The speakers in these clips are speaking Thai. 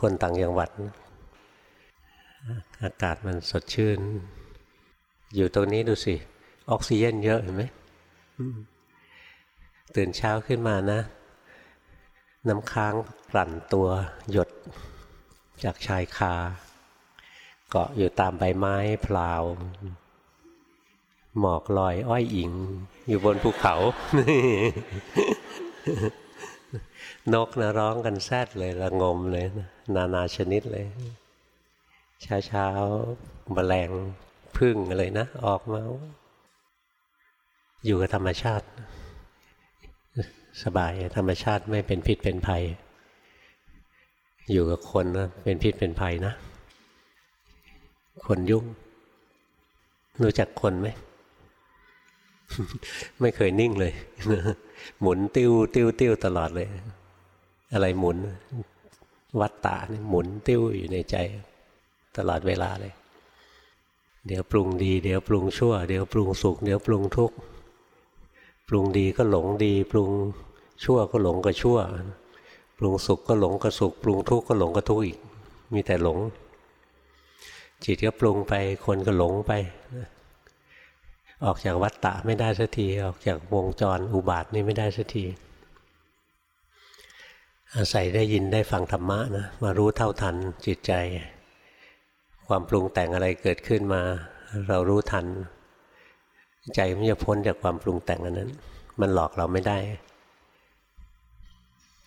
คนต่างจังหวัด อากาศมันสดชื่น อยู่ตรงนี้ดูสิ ออกซิเจนเยอะเห็นไหมตื่นเช้าขึ้นมานะ น้ำค้างกลั่นตัวหยดจากชายคา เกาะอยู่ตามใบไม้พลาว หมอกลอยอ้อยอิง อยู่บนภูเขา นกนะร้องกันแซดเลยละงมเลยนะนานาชนิดเลย เช้าเช้าแมลงพึ่งอะไรนะ ออกมา อยู่กับธรรมชาติ สบายธรรมชาติไม่เป็นพิษเป็นภัย อยู่กับคนนะเป็นพิษเป็นภัยนะ คนยุ่ง รู้จักคนไหม ไม่เคยนิ่งเลย หมุนติ้วติ้วติ้วตลอดเลย อะไรหมุน วัดตาเนี่หมุนติ้วอยู่ในใจ ตลอดเวลาเลย เดี๋ยวปรุงดี เดี๋ยวปรุงชั่ว เดี๋ยวปรุงสุข เดี๋ยวปรุงทุกข์ปรุงดีก็หลงดี ปรุงชั่วก็หลงก็ชั่ว ปรุงสุขก็หลงก็สุข ปรุงทุกข์ก็หลงก็ทุกข์อีก มีแต่หลง จิตก็ปรุงไปคนก็หลงไป ออกจากวัฏฏะไม่ได้สักทีออกจากวงจรอุบาทนี่ไม่ได้สักทีอาศัยได้ยินได้ฟังธรรมะนะมารู้เท่าทันจิตใจ ความปรุงแต่งอะไรเกิดขึ้นมา เรารู้ทัน ใจมันจะพ้นจากความปรุงแต่งอันนั้น มันหลอกเราไม่ได้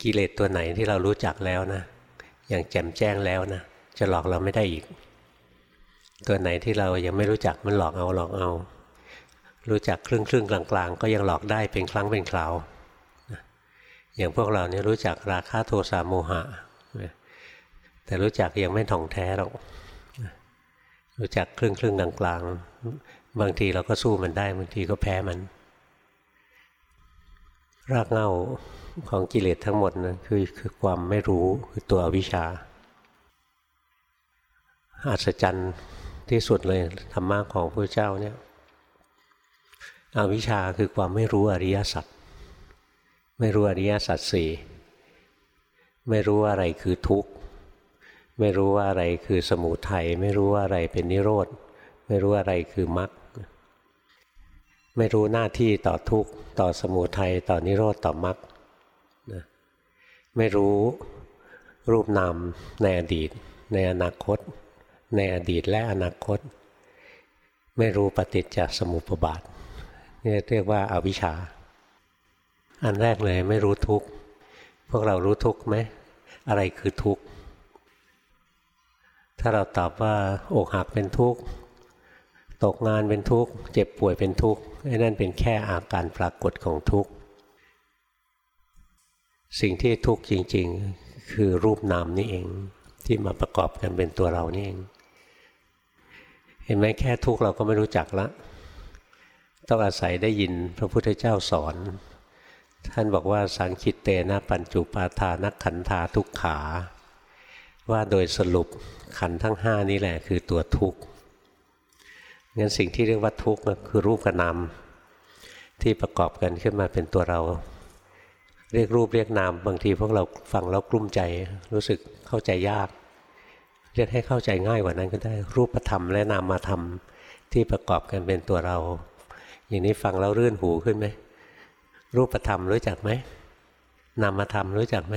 กิเลสตัวไหนที่เรารู้จักแล้วนะอย่างแจ่มแจ้งแล้วนะจะหลอกเราไม่ได้อีก ตัวไหนที่เรายังไม่รู้จักมันหลอกเอาหลอกเอา รู้จักครึ่งครึ่งกลางกลางก็ยังหลอกได้เป็นครั้งเป็นคราวอย่างพวกเราเนี่ยรู้จักราคะโทสะโมหะ แต่รู้จักยังไม่ถ่องแท้หรอกรู้จักครึ่งครึ่งกลางกลางบางทีเราก็สู้มันได้บางทีก็แพ้มัน รากเหง้าของกิเลสทั้งหมดนะคือคือความไม่รู้คือตัวอวิชาอัศจรรย์ที่สุดเลยธรรมะของพระเจ้าเนี่ย อวิชชาคือความไม่รู้อริยสัจไม่รู้อริยสัจสี่ไม่รู้ว่าอะไรคือทุกข์ ไม่รู้ว่าอะไรคือสมุทัยไม่รู้ว่าอะไรเป็นนิโรธ ไม่รู้อะไรคือมรรคไม่รู้หน้าที่ต่อทุกข์ ต่อสมุทัยต่อนิโรธต่อมรรคไม่รู้รูปนามในอดีต ในอนาคต ในอดีตและอนาคต ไม่รู้ปฏิจจสมุปบาท นี่เรียกว่าอาวิชชา อันแรกเลยไม่รู้ทุกข์ พวกเรารู้ทุกข์ไหม อะไรคือทุกข์ ถ้าเราตอบว่าอกหักเป็นทุกข์ ตกงานเป็นทุกข์ เจ็บป่วยเป็นทุกข์ไอ้นั่นเป็นแค่อาการปรากฏของทุกข์ สิ่งที่ทุกข์จริง ๆ คือรูปนามนี่เองที่มาประกอบกันเป็นตัวเรานี่เอง เห็นไหมแค่ทุกข์เราก็ไม่รู้จักละ ต้องอาศัยได้ยินพระพุทธเจ้าสอน ท่านบอกว่าสังคิตเตนะปัญจุปาทานักขันธาทุกขา ว่าโดยสรุปขันทั้งห้านี้แหละคือตัวทุกข์งั้นสิ่งที่เรียกว่าทุกข์คือรูปกับนามที่ประกอบกันขึ้นมาเป็นตัวเรา เรียกรูปเรียกนามบางทีพวกเราฟังแล้วกลุ้มใจรู้สึกเข้าใจยาก เรียกให้เข้าใจง่ายกว่านั้นก็ได้รูปธรรมและนามธรรมที่ประกอบกันเป็นตัวเรา อย่างนี้ฟังแล้วรื่นหูขึ้นไหมรูปธรรมรู้จักไหมนามธรรมรู้จักไหม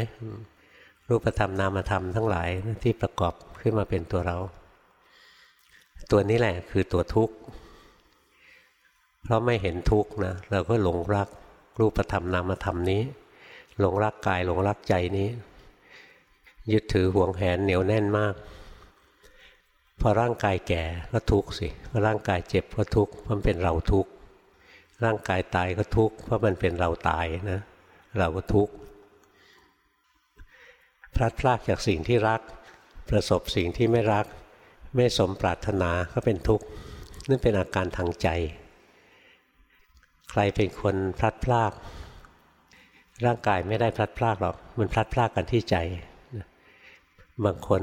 รูปธรรมนามธรรมทั้งหลายที่ประกอบขึ้นมาเป็นตัวเรา ตัวนี้แหละคือตัวทุกข์เพราะไม่เห็นทุกข์นะเราก็หลงรักรูปธรรมนามธรรมนี้ หลงรักกายหลงรักใจนี้ ยึดถือห่วงแหนเหนียวแน่นมาก พอร่างกายแก่ก็ทุกข์สิพอร่างกายเจ็บก็ทุกข์เพราะมันเป็นเราทุกข์ ร่างกายตายก็ทุกข์เพราะมันเป็นเราตายนะ เราก็ทุกข์พลัดพรากจากสิ่งที่รัก ประสบสิ่งที่ไม่รัก ไม่สมปรารถนาก็เป็นทุกข์นั่นเป็นอาการทางใจ ใครเป็นคนพลัดพราก ร่างกายไม่ได้พลัดพรากหรอก มันพลัดพรากกันที่ใจ บางคน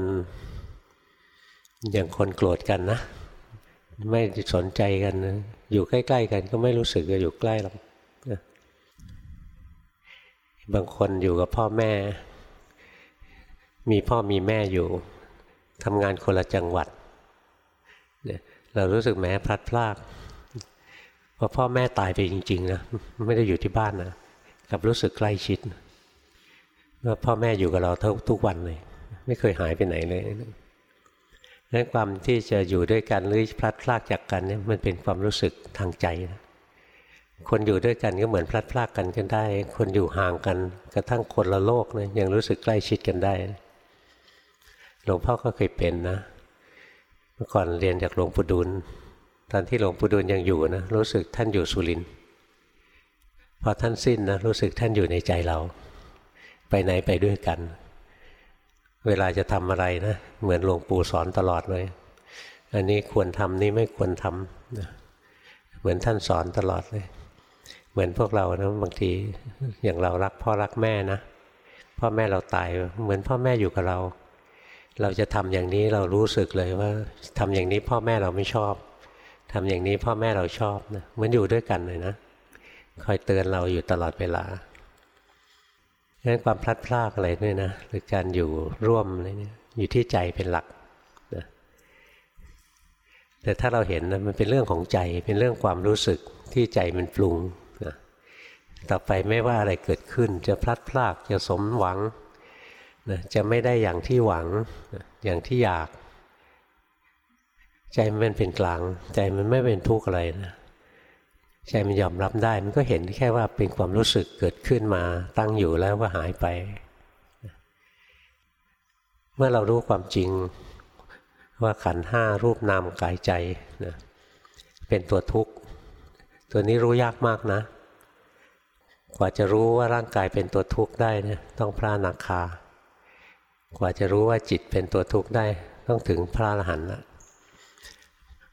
อย่างคนโกรธกันนะ ไม่สนใจกันนะอยู่ใกล้ ๆ กันก็ไม่รู้สึกว่าอยู่ใกล้หรอกบางคนอยู่กับพ่อแม่ มีพ่อมีแม่อยู่ทำงานคนละจังหวัดเรารู้สึกแม้พลัดพรากพอพ่อแม่ตายไปจริง ๆ นะไม่ได้อยู่ที่บ้านนะกับรู้สึกใกล้ชิดว่าพ่อแม่อยู่กับเราทุกวันเลย ไม่เคยหายไปไหนเลย นั้นความที่จะอยู่ด้วยกันหรือพลัดพรากจากกันเนี่ยมันเป็นความรู้สึกทางใจนะคนอยู่ด้วยกันก็เหมือนพลัดพรากกันกันได้ คนอยู่ห่างกัน กระทั่งคนละโลกนะยังรู้สึกใกล้ชิดกันได้ หลวงพ่อก็เคยเป็นนะ เมื่อก่อนเรียนจากหลวงปู่ดูลตอนที่หลวงปู่ดูลยังอยู่นะรู้สึกท่านอยู่สุรินพอท่านสิ้นนะรู้สึกท่านอยู่ในใจเรา ไปไหนไปด้วยกัน เวลาจะทำอะไรนะเหมือนหลวงปู่สอนตลอดเลย อันนี้ควรทำนี่ไม่ควรทำนะเหมือนท่านสอนตลอดเลย เหมือนพวกเรานะบางทีอย่างเรารักพ่อรักแม่นะพ่อแม่เราตายเหมือนพ่อแม่อยู่กับเรา เราจะทำอย่างนี้เรารู้สึกเลยว่าทำอย่างนี้พ่อแม่เราไม่ชอบทำอย่างนี้พ่อแม่เราชอบนะเหมือนอยู่ด้วยกันเลยนะคอยเตือนเราอยู่ตลอดเวลา ดังนั้นความพลัดพรากอะไรเนี่ยนะหรือการอยู่ร่วมอะไรเนี่ยอยู่ที่ใจเป็นหลักนะแต่ถ้าเราเห็นนะมันเป็นเรื่องของใจเป็นเรื่องความรู้สึกที่ใจมันปรุงนะต่อไปไม่ว่าอะไรเกิดขึ้น จะพลัดพรากจะสมหวังนะจะไม่ได้อย่างที่หวังนะอย่างที่อยาก ใจมันเป็นกลาง ใจมันไม่เป็นทุกข์อะไรนะ ใจมันยอมรับได้ มันก็เห็นแค่ว่าเป็นความรู้สึกเกิดขึ้นมาตั้งอยู่แล้วก็หายไป เมื่อเรารู้ความจริงว่าขันห้ารูปนามกายใจนะเป็นตัวทุกข์ ตัวนี้รู้ยากมากนะ กว่าจะรู้ว่าร่างกายเป็นตัวทุกข์ได้นี่ยต้องพระนาคากว่าจะรู้ว่าจิตเป็นตัวทุกข์ได้ ต้องถึงพระอรหันต์ละ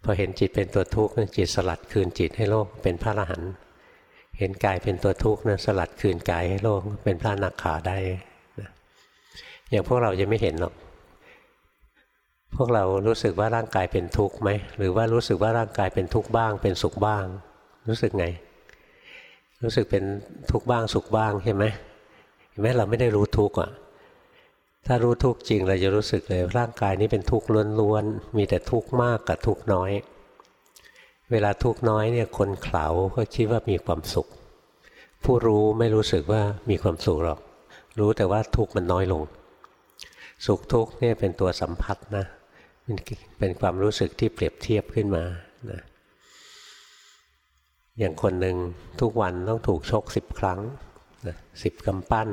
พอเห็นจิตเป็นตัวทุกข์จิตสลัดคืนจิตให้โลกเป็นพระอรหันต์เห็นกายเป็นตัวทุกข์นะสลัดคืนกายให้โลกเป็นพระนักขาได้นะอย่างพวกเราจะไม่เห็นหรอกพวกเรารู้สึกว่าร่างกายเป็นทุกข์ไหมหรือว่ารู้สึกว่าร่างกายเป็นทุกข์บ้าง เป็นสุขบ้าง รู้สึกไง รู้สึกเป็นทุกข์บ้างสุขบ้างใช่ไหมเห็นไหมเราไม่ได้รู้ทุกข์อะ ถ้ารู้ทุกข์จริงเราจะรู้สึกเลยร่างกายนี้เป็นทุกข์ล้วนๆมีแต่ทุกข์มากกับทุกข์น้อย เวลาทุกข์น้อยเนี่ยคนเข่าก็คิดว่ามีความสุข ผู้รู้ไม่รู้สึกว่ามีความสุขหรอก รู้แต่ว่าทุกข์มันน้อยลง สุขทุกข์เนี่ยเป็นตัวสัมผัสนะเป็นความรู้สึกที่เปรียบเทียบขึ้นมานะอย่างคนหนึ่งทุกวันต้องถูกชกสิบครั้งสิบกำปั้น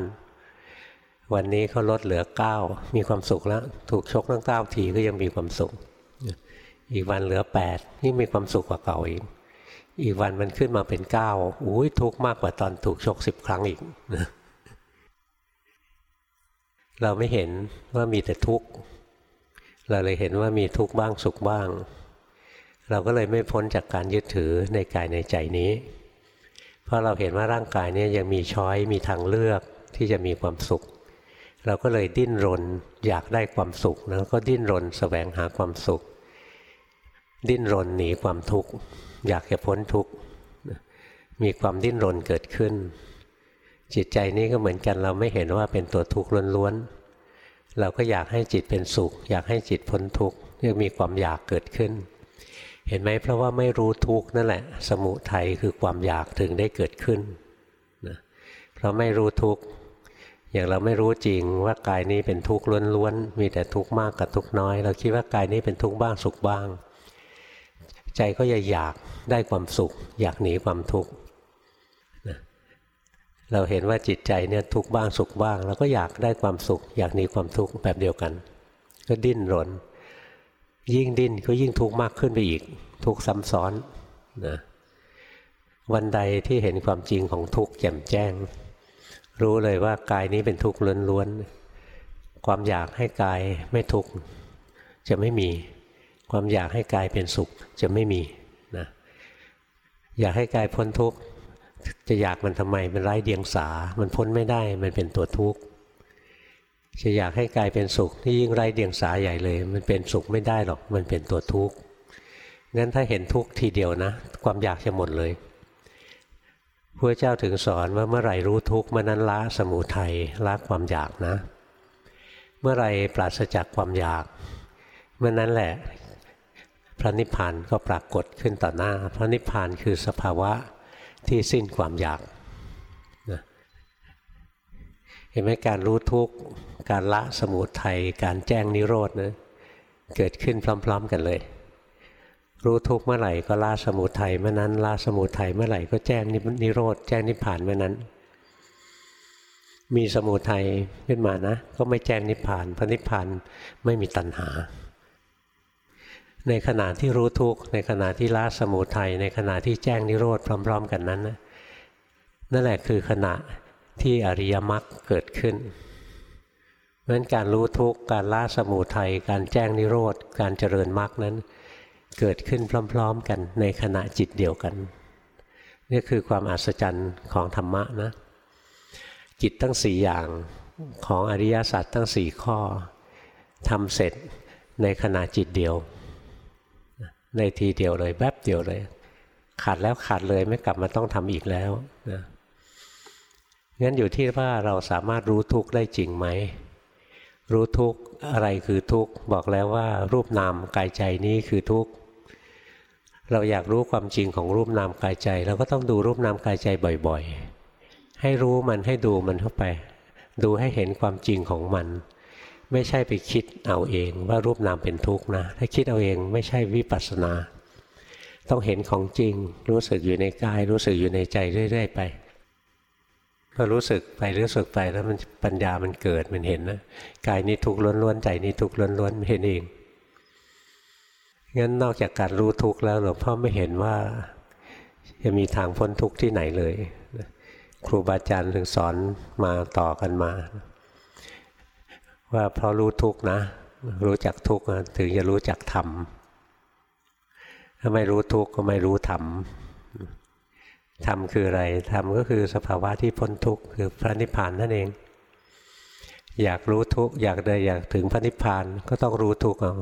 วันนี้เขาลดเหลือเก้ามีความสุขแล้ว ถูกชกตั้งเก้าทีก็ยังมีความสุข อีกวันเหลือแปดนี่มีความสุขกว่าเก่าอีกอีกวันมันขึ้นมาเป็นเก้าอุ้ยทุกข์มากกว่าตอนถูกชกสิบครั้งอีกเราไม่เห็นว่ามีแต่ทุกข์เราเลยเห็นว่ามีทุกข์บ้างสุขบ้าง เราก็เลยไม่พ้นจากการยึดถือในกายในใจนี้ เพราะเราเห็นว่าร่างกายนี้ยังมีช้อยมีทางเลือกที่จะมีความสุข เราก็เลยดิ้นรนอยากได้ความสุขแล้วก็ดิ้นรนสแสวงหาความสุข ดิ้นรนหนีความทุกข์ อยากจะพ้นทุกข์มีความดิ้นรนเกิดขึ้น จิตใจนี้ก็เหมือนกันเราไม่เห็นว่าเป็นตัวทุกข์ล้วนๆเราก็อยากให้จิตเป็นสุข อยากให้จิตพ้นทุกข์ยังมีความอยากเกิดขึ้น เห็นไหมเพราะว่าไม่รู้ทุกข์นั่นแหละ สมุทัยคือความอยากถึงได้เกิดขึ้นนะเพราะไม่รู้ทุกข์ อย่างเราไม่รู้จริงว่ากายนี้เป็นทุกข์ล้วนๆ มีแต่ทุกข์มากกับทุกข์น้อย เราคิดว่ากายนี้เป็นทุกข์บ้างสุขบ้าง ใจก็จะอยากได้ความสุข อยากหนีความทุกข์เราเห็นว่าจิตใจเนี่ยทุกข์บ้างสุขบ้างเราก็อยากได้ความสุข อยากหนีความทุกข์แบบเดียวกัน ก็ดิ้นรน ยิ่งดิ้นก็ยิ่งทุกข์มากขึ้นไปอีก ทุกข์ซ้ำซ้อนนะวันใดที่เห็นความจริงของทุกข์แจ่มแจ้ง รู้เลยว่ากายนี้เป็นทุกข์ล้วนๆ ความอยากให้กายไม่ทุกข์จะไม่มี ความอยากให้กายเป็นสุขจะไม่มีนะอยากให้กายพ้นทุกข์จะอยากมันทำไมมันไร้เดียงสา มันพ้นไม่ได้มันเป็นตัวทุกข์จะอยากให้กายเป็นสุขที่ยิ่งไร้เดียงสาใหญ่เลย มันเป็นสุขไม่ได้หรอกมันเป็นตัวทุกข์งั้นถ้าเห็นทุกข์ทีเดียวนะ ความอยากจะหมดเลย พระเจ้าถึงสอนว่าเมื่อไหร่รู้ทุกข์เมื่อนั้นละสมุทัยละความอยากนะ เมื่อไรปราศจากความอยาก เมื่อนั้นแหละพระนิพพานก็ปรากฏขึ้นต่อหน้า พระนิพพานคือสภาวะที่สิ้นความอยากนะเห็นไหมการรู้ทุกข์การละสมุทัยการแจ้งนิโรธนะเกิดขึ้นพร้อม ๆ กันเลย รู้ทุกข์เมื่อไหร่ก็ละสมุทัยเมื่อนั้นละสมุทัยเมื่อไหร่ก็แจ้งนิโรธแจ้งนิพพานเมื่อนั้น มีสมุทัยขึ้นมานะ ก็ไม่แจ้งนิพพานพระนิพพานไม่มีตัณหา ในขณะที่รู้ทุกข์ในขณะที่ละสมุทัยในขณะที่แจ้งนิโรธพร้อม ๆ กันนั้นนะนั่นแหละคือขณะที่อริยมรรคเกิดขึ้นเพราะฉะนั้นการรู้ทุกข์การละสมุทัยการแจ้งนิโรธ การเจริญมรรคนั้น เกิดขึ้นพร้อม ๆ กันในขณะจิตเดียวกัน นี่คือความอัศจรรย์ของธรรมะนะ จิตทั้งสี่อย่างของอริยสัจทั้งสี่ข้อทำเสร็จในขณะจิตเดียว ในทีเดียวเลยแวบเดียวเลย ขาดแล้วขาดเลยไม่กลับมาต้องทำอีกแล้วนะงั้นอยู่ที่ว่าเราสามารถรู้ทุกข์ได้จริงไหม รู้ทุกข์อะไรคือทุกข์ บอกแล้วว่ารูปนามกายใจนี้คือทุกข์ เราอยากรู้ความจริงของรูปนามกายใจ เราก็ต้องดูรูปนามกายใจบ่อยๆ ให้รู้มันให้ดูมันเข้าไป ดูให้เห็นความจริงของมัน ไม่ใช่ไปคิดเอาเองว่ารูปนามเป็นทุกข์นะ ถ้าคิดเอาเองไม่ใช่วิปัสสนา ต้องเห็นของจริง รู้สึกอยู่ในกาย รู้สึกอยู่ในใจเรื่อย ๆ ไปพอรู้สึกไปรู้สึกไปแล้วมันปัญญามันเกิดมันเห็นนะกายนี้ทุกข์ล้วนๆใจนี้ทุกข์ล้วนๆเห็นเอง งั้นนอกจากการรู้ทุกข์แล้วหลวงพ่อไม่เห็นว่าจะมีทางพ้นทุกข์ที่ไหนเลย ครูบาอาจารย์ถึงสอนมาต่อกันมา ว่าเพราะรู้ทุกนะ รู้จักทุกนะถึงจะรู้จักธรรมถ้าไม่รู้ทุกก็ไม่รู้ธรรมธรรมคืออะไรธรรมก็คือสภาวะที่พ้นทุกข์คือพระนิพพานนั่นเอง อยากรู้ทุกข์อยากได้อยากถึงพระนิพพานก็ต้องรู้ทุกข์เอา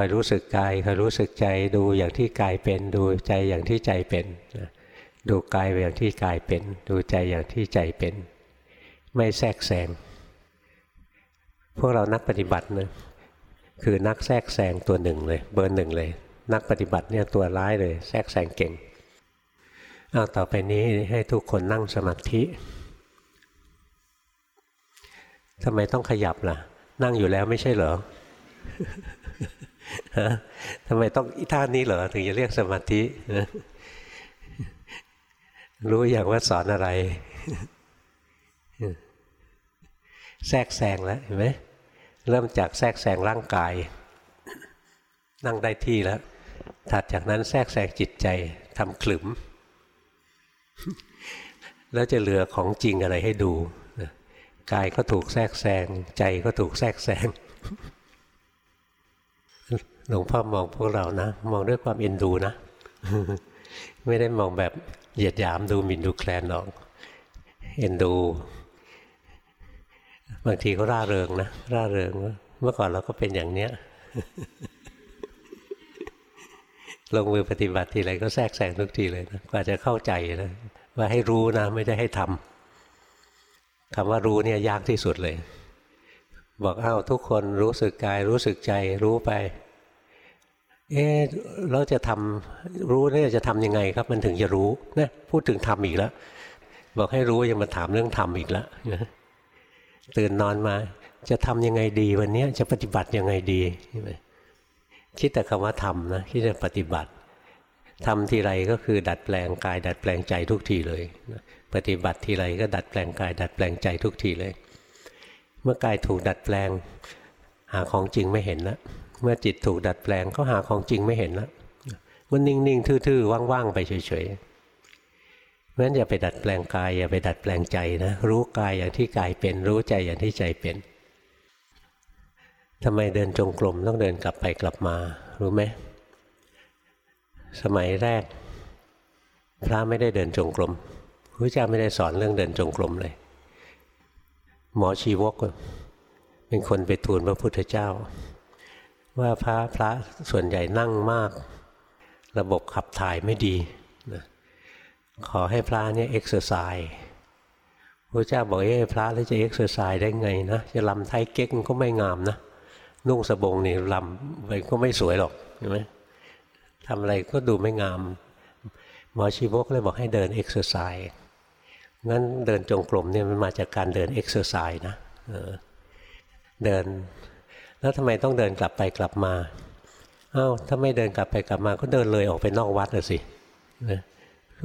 อยรู้สึกกายคอยรู้สึกใจดูอย่างที่กายเป็นดูใจอย่างที่ใจเป็นดูกายอย่างที่กายเป็น ดูใจอย่างที่ใจเป็น ไม่แทรกแซงพวกเรานักปฏิบัตินะคือนักแทรกแซงตัวหนึ่งเลย เบอร์หนึ่งเลย นักปฏิบัติเนี่ยตัวร้ายเลย แทรกแซงเก่งเอาต่อไปนี้ให้ทุกคนนั่งสมาธิทำไมต้องขยับล่ะ นั่งอยู่แล้วไม่ใช่เหรอ ทำไมต้องท่านี้เหรอถึงจะเรียกสมาธิรู้อย่างว่าสอนอะไรแทรกแซงแล้วเห็นไหมเริ่มจากแทรกแซงร่างกาย นั่งได้ที่แล้ว ถัดจากนั้นแทรกแซงจิตใจทำขลุ่มแล้วจะเหลือของจริงอะไรให้ดูกายก็ถูกแทรกแซง ใจก็ถูกแทรกแซง หลวงพ่อมองพวกเรานะ มองด้วยความเอ็นดูนะ ไม่ได้มองแบบเหยียดหยามดูหมิ่นดูแคลนหรอก เอ็นดู บางทีก็ร่าเริงนะ ร่าเริง เมื่อก่อนเราก็เป็นอย่างเนี้ย ลงมือปฏิบัติทีไรก็แทรกแซงทุกทีเลยนะกว่าจะเข้าใจนะว่าให้รู้นะ ไม่ได้ให้ทำคำว่ารู้เนี่ยยากที่สุดเลย บอกอ้าวทุกคนรู้สึกกายรู้สึกใจรู้ไป เอ๊เราจะทำรู้เนี่ยจะทำยังไงครับ มันถึงจะรู้นะพูดถึงทำอีกแล้ว บอกให้รู้ยังมาถามเรื่องทำอีกแล้วตื่นนอนมา จะทำยังไงดีวันนี้จะปฏิบัติยังไงดีคิดแต่คำว่าทำนะคิดแต่ปฏิบัติทำทีไรก็คือดัดแปลงกาย ดัดแปลงใจทุกทีเลยปฏิบัติทีไรก็ดัดแปลงกาย ดัดแปลงใจทุกทีเลย เมื่อกายถูกดัดแปลง หาของจริงไม่เห็นแล้ว เมื่อจิตถูกดัดแปลงก็หาของจริงไม่เห็นแล้วมันนิ่งๆทื่อๆว่างๆไปเฉยๆเพราะฉะนั้นอย่าไปดัดแปลงกายอย่าไปดัดแปลงใจนะรู้กายอย่างที่กายเป็น รู้ใจอย่างที่ใจเป็นทำไมเดินจงกรมต้องเดินกลับไปกลับมา รู้ไหมสมัยแรก พระไม่ได้เดินจงกรมพระพุทธเจ้าไม่ได้สอนเรื่องเดินจงกรมเลย หมอชีวกเป็นคนไปทูลพระพุทธเจ้า ว่าพระพระส่วนใหญ่นั่งมาก ระบบขับถ่ายไม่ดีขอให้พระเนี่ย exercise พระพุทธเจ้าบอกเอ้พระแล้วจะ exercise ได้ไงนะจะรำไทเก๊กก็ไม่งามนะนุ่งสบงนี่ล่ำไปก็ไม่สวยหรอกใช่ไหมทำอะไรก็ดูไม่งาม หมอชีวกเลยบอกให้เดิน exercise งั้นเดินจงกรมเนี่ยมันมาจากการเดิน exercise นะเดิน แล้วทำไมต้องเดินกลับไปกลับมาอ้าวถ้าไม่เดินกลับไปกลับมา ก็เดินเลยออกไปนอกวัดเลยสิ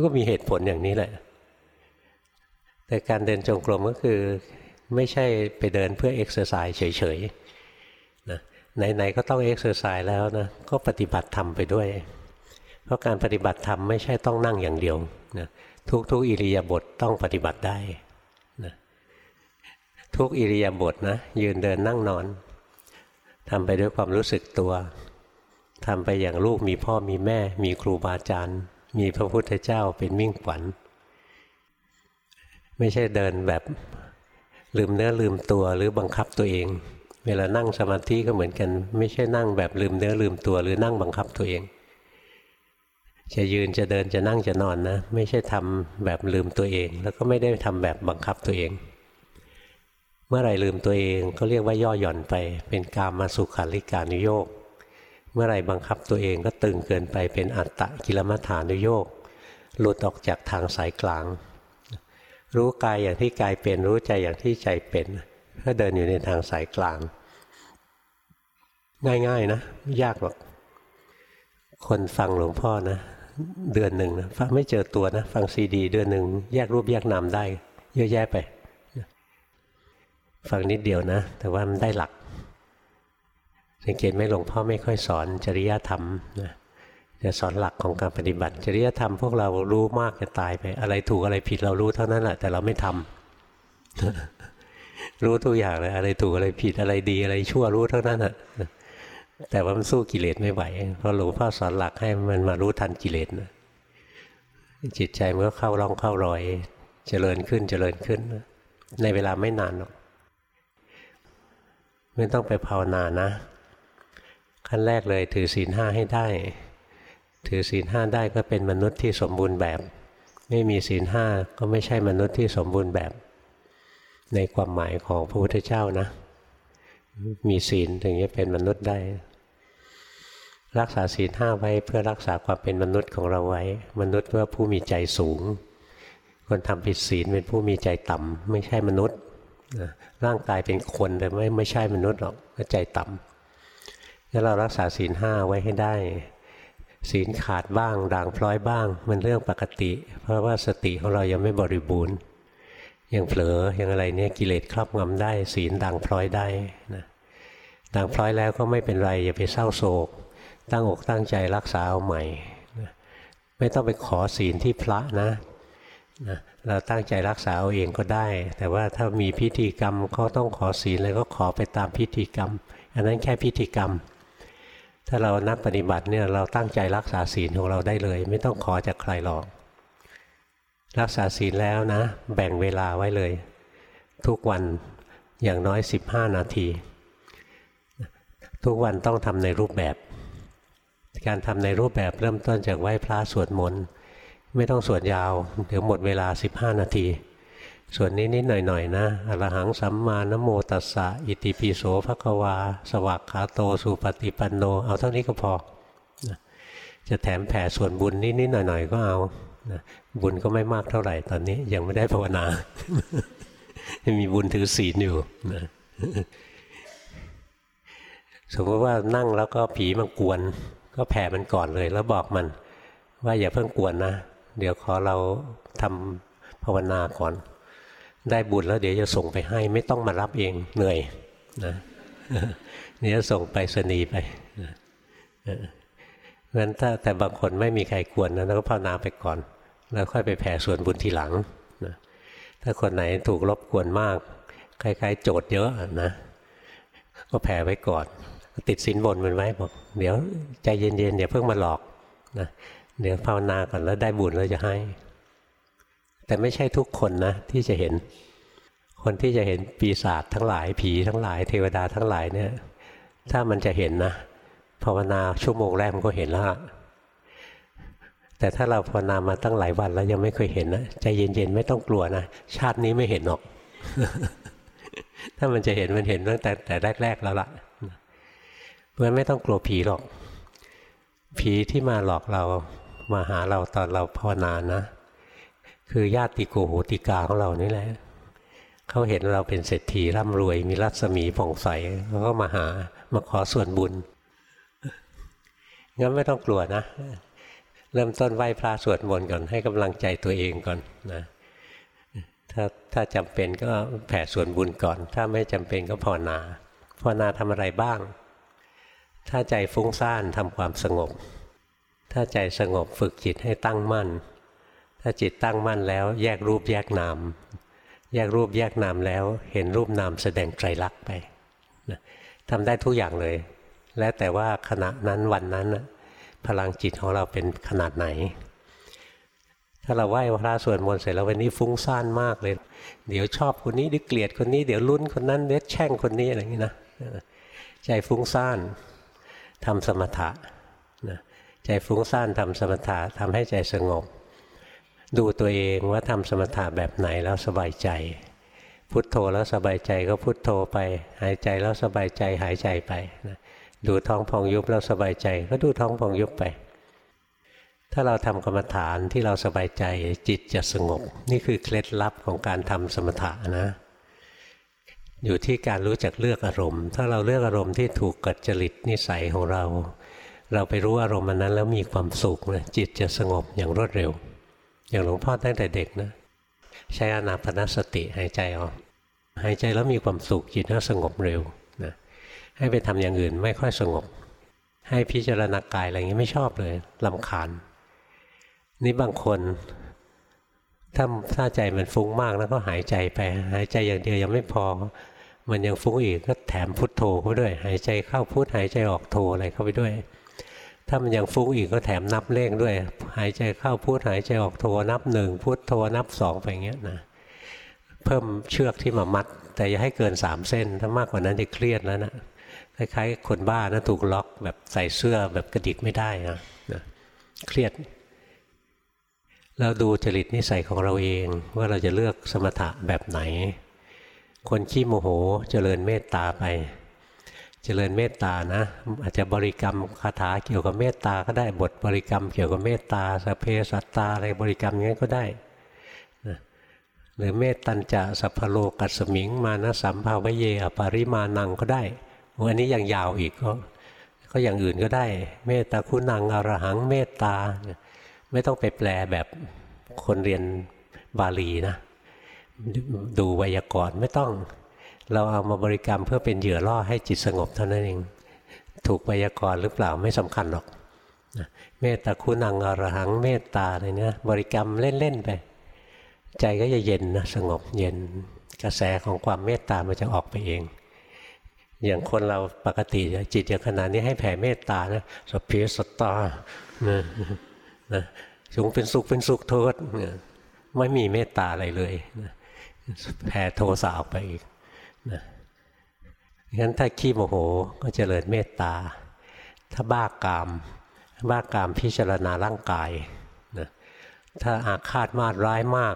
ก็มีเหตุผลอย่างนี้แหละ แต่การเดินจงกรมก็คือไม่ใช่ไปเดินเพื่อ exercise เฉยๆนะไหนๆก็ต้อง exercise แล้วนะก็ปฏิบัติธรรมไปด้วย เพราะการปฏิบัติธรรมไม่ใช่ต้องนั่งอย่างเดียวนะทุกๆอิริยาบถต้องปฏิบัติได้นะทุกอิริยาบถนะยืนเดินนั่งนอน ทำไปด้วยความรู้สึกตัวทำไปอย่างลูกมีพ่อมีแม่ มีครูบาอาจารย์ มีพระพุทธเจ้าเป็นมิ่งขวัญ ไม่ใช่เดินแบบลืมเนื้อลืมตัวหรือบังคับตัวเอง เวลานั่งสมาธิก็เหมือนกัน ไม่ใช่นั่งแบบลืมเนื้อลืมตัว หรือนั่งบังคับตัวเอง จะยืนจะเดินจะนั่งจะนอนนะ ไม่ใช่ทำแบบลืมตัวเอง แล้วก็ไม่ได้ทำแบบบังคับตัวเอง มื่อไรลืมตัวเองก็เรียกว่าย่อหย่อนไป เป็นกามาสุขาริการุโยกเมื่อไรบังคับตัวเองก็ตึงเกินไปเป็นอัตตะกิลมัฐานุโยกหลุดออกจากทางสายกลาง รู้กายอย่างที่กายเป็นรู้ใจอย่างที่ใจเป็นก็เดินอยู่ในทางสายกลาง ง่ายๆนะไม่ยากหรอกคนฟังหลวงพ่อนะเดือนหนึ่งนะฟังไม่เจอตัวนะ ฟังซีดี เดือนหนึ่งแยกรูปแยกนามได้ เยอะแยะไป ฟังนิดเดียวนะ แต่ว่ามันได้หลัก สังเกตไหมหลวงพ่อไม่ค่อยสอนจริยธรรมนะจะสอนหลักของการปฏิบัติ จริยธรรมพวกเรารู้มากจะตายไป อะไรถูกอะไรผิดเรารู้เท่านั้นแหละแต่เราไม่ทำรู้ทุกอย่างเลยอะไรถูกอะไรผิดอะไรดีอะไรชั่วรู้เท่านั้นแหะแต่ว่ามันสู้กิเลสไม่ไหวเพราะหลวงพ่อสอนหลักให้มันมารู้ทันกิเลสนะจิตใจมันก็เข้าร่องเข้ารอยเจริญขึ้นเจริญขึ้น ในเวลาไม่นานหรอก ไม่ต้องไปภาวนานะ ขั้นแรกเลยถือศีลห้าให้ได้ ถือศีลห้าได้ก็เป็นมนุษย์ที่สมบูรณ์แบบ ไม่มีศีลห้าก็ไม่ใช่มนุษย์ที่สมบูรณ์แบบ ในความหมายของพระพุทธเจ้านะ มีศีลถึงจะเป็นมนุษย์ได้ รักษาศีลห้าไว้เพื่อรักษาความเป็นมนุษย์ของเราไว้ มนุษย์เพื่อผู้มีใจสูง คนทำผิดศีลเป็นผู้มีใจต่ำไม่ใช่มนุษย์ ร่างกายเป็นคนแต่ไม่ไม่ใช่มนุษย์หรอกใจต่ำถ้าเรารักษาศีลห้าไว้ให้ได้ ศีลขาดบ้างด่างพร้อยบ้าง มันเรื่องปกติ เพราะว่าสติของเรายังไม่บริบูรณ์ยังเผลอยังอะไรเนี่ยกิเลสครอบงำได้ ศีลด่างพร้อยได้นะด่างพร้อยแล้วก็ไม่เป็นไรอย่าไปเศร้าโศก ตั้งอกตั้งใจรักษาเอาใหม่ไม่ต้องไปขอศีลที่พระนะ นะเราตั้งใจรักษาเอาเองก็ได้ แต่ว่าถ้ามีพิธีกรรมเขาต้องขอศีลเลยก็ขอไปตามพิธีกรรม อันนั้นแค่พิธีกรรม ถ้าเรานักปฏิบัติเนี่ยเราตั้งใจรักษาศีลของเราได้เลย ไม่ต้องขอจากใครหรอก รักษาศีลแล้วนะ แบ่งเวลาไว้เลย ทุกวันอย่างน้อย 15 นาที ทุกวันต้องทำในรูปแบบ การทำในรูปแบบเริ่มต้นจากไหว้พระสวดมนต์ ไม่ต้องสวดยาวเดี๋ยวหมดเวลา 15 นาที ส่วนนี้นิดหน่อยๆนะอรหังสัมมานโมตัสสะอิติปิโสภควา สวักขาโตสุปฏิปันโน เอาเท่านี้ก็พอ จะแถมแผ่ส่วนบุญนิดๆหน่อยๆก็เอาบุญก็ไม่มากเท่าไหร่ตอนนี้ ยังไม่ได้ภาวนา มีบุญถือศีลอยู่นะสมมติว่านั่งแล้วก็ผีมันกวน ก็แผ่มันก่อนเลย แล้วบอกมัน ว่าอย่าเพิ่งกวนนะ เดี๋ยวขอเราทำภาวนาก่อน ได้บุญแล้วเดี๋ยวจะส่งไปให้ ไม่ต้องมารับเองเหนื่อยนะเดี๋ยวส่งไปสนีไปนั้นถ้าแต่บางคนไม่มีใครควรนะแล้วก็ภาวนาไปก่อน แล้วค่อยไปแผ่ส่วนบุญทีหลังนะถ้าคนไหนถูกรบกวนมาก คล้ายๆ โจทย์เยอะนะ ก็แผ่ไว้ก่อน ติดสินบนมันไว้บอก เดี๋ยวใจเย็นๆเดี๋ยวเพิ่งมาหลอกนะ เดี๋ยวภาวนาก่อนแล้วได้บุญแล้วจะให้ แต่ไม่ใช่ทุกคนนะ ที่จะเห็น คนที่จะเห็นปีศาจทั้งหลายผีทั้งหลาย เทวดาทั้งหลายเนี่ย ถ้ามันจะเห็นนะภาวนาชั่วโมงแรกมันก็เห็นแล้วแต่ถ้าเราภาวนามาตั้งหลายวันแล้วยังไม่เคยเห็นนะใจเย็นๆไม่ต้องกลัวนะชาตินี้ไม่เห็นหรอก ถ้ามันจะเห็นมันเห็นตั้งแต่แต่แรก ๆ แล้วล่ะเพราะไม่ต้องกลัวผีหรอก ผีที่มาหลอกเรา มาหาเราตอนเราภาวนานะ คือญาติโกโหติกาของเรานี่แหละเขาเห็นเราเป็นเศรษฐีร่ำรวยมีรัศมีผ่องใสเขาก็มาหามาขอส่วนบุญงั้นไม่ต้องกลัวนะ เริ่มต้นไหว้พระสวดมนต์ก่อนให้กำลังใจตัวเองก่อนนะถ้าถ้าจำเป็นก็แผ่ส่วนบุญก่อน ถ้าไม่จำเป็นก็ภาวนาภาวนาทำอะไรบ้าง ถ้าใจฟุ้งซ่านทำความสงบ ถ้าใจสงบฝึกจิตให้ตั้งมั่น ถ้าจิตตั้งมั่นแล้วแยกรูปแยกนาม แยกรูปแยกนามแล้วเห็นรูปนามแสดงไตรลักษณ์ไปนะทำได้ทุกอย่างเลย และแต่ว่าขณะนั้นวันนั้นพลังจิตของเราเป็นขนาดไหน ถ้าเราไหว้พระสวดมนต์เสร็จแล้ววันนี้ฟุ้งซ่านมากเลย เดี๋ยวชอบคนนี้เดี๋ยวเกลียดคนนี้เดี๋ยวลุ้นคนนั้นเดี๋ยวแช่งคนนี้อะไรอย่างนี้นะใจฟุ้งซ่านทำสมถะนะ ใจฟุ้งซ่านทำสมถะทำให้ใจสงบ ดูตัวเองว่าทำสมถะแบบไหนแล้วสบายใจ พุทโธแล้วสบายใจก็พุทโธไป หายใจแล้วสบายใจหายใจไปนะดูท้องพองยุบแล้วสบายใจ ก็ดูท้องพองยุบไป ถ้าเราทำกรรมฐานที่เราสบายใจจิตจะสงบ นี่คือเคล็ดลับของการทำสมถะนะอยู่ที่การรู้จักเลือกอารมณ์ ถ้าเราเลือกอารมณ์ที่ถูกกัดจริตนิสัยของเรา เราไปรู้อารมณ์นั้นแล้วมีความสุขนะจิตจะสงบอย่างรวดเร็ว อย่างหลวงพ่อตั้งแต่เด็กนะใช้อนาปนสติหายใจออกหายใจแล้วมีความสุขจิตก็สงบเร็วนะให้ไปทำอย่างอื่นไม่ค่อยสงบ ให้พิจารณากายอะไรอย่างนี้ไม่ชอบเลยลำคาญ นี่บางคนถ้าถ้าใจมันฟุ้งมากแล้วก็หายใจไป หายใจอย่างเดียวยังไม่พอ มันยังฟุ้งอีกก็แถมพุทโธเข้าไปด้วย หายใจเข้าพุทหายใจออกโธอะไรเข้าไปด้วย ถ้ามันยังฟุ้งอีกก็แถมนับเลขด้วย หายใจเข้าพุทหายใจออกโทนับหนึ่งพุทโทนับสองไปเงี้ยนะเพิ่มเชือกที่มามัด แต่อย่าให้เกินสามเส้น ถ้ามากกว่านั้นจะเครียดแล้วนะคล้ายๆคนบ้านะถูกล็อกแบบใส่เสื้อแบบกระดิกไม่ได้นะนะเครียดเราดูจริตนิสัยของเราเองว่าเราจะเลือกสมถะแบบไหน คนขี้โมโหเจริญเมตตาไป เจริญเมตตานะ อาจจะบริกรรมคาถาเกี่ยวกับเมตตาก็ได้บทบริกรรมเกี่ยวกับเมตตาสเพสัตตาอะไรบริกรรมอย่างนี้ก็ได้นะหรือเมตตัญจะสัพพโลกัสมิง มานะสัมภาวเยอปาริมานังก็ได้อันนี้ยังยาวอีกก็ ก็อย่างอื่นก็ได้ เมตตาคุณังอรหังเมตตา ไม่ต้องไปแปลแบบคนเรียนบาลีนะ ดูไวยากรณ์ไม่ต้อง เราเอามาบริกรรมเพื่อเป็นเหยื่อล่อให้จิตสงบเท่านั้นเอง ถูกไวยากรณ์หรือเปล่าไม่สำคัญหรอกเมตตาคุณังอรหังเมตตาอะไรเนี่ยบริกรรมเล่นๆไป ใจก็จะเย็นนะสงบเย็นกระแสของความเมตตามันจะออกไปเอง อย่างคนเราปกติจิตอย่างขนาดนี้ให้แผ่เมตตานะสเพสตานะนะสุงเป็นสุขเป็นสุขโทษไม่มีเมตตาอะไรเลยแผ่โทสะออกไปอีก งั้นถ้าขี้โมโหก็เจริญเมตตา ถ้าบ้ากาม บ้ากามพิจารณาร่างกายนะถ้าอาฆาตมาดร้ายมาก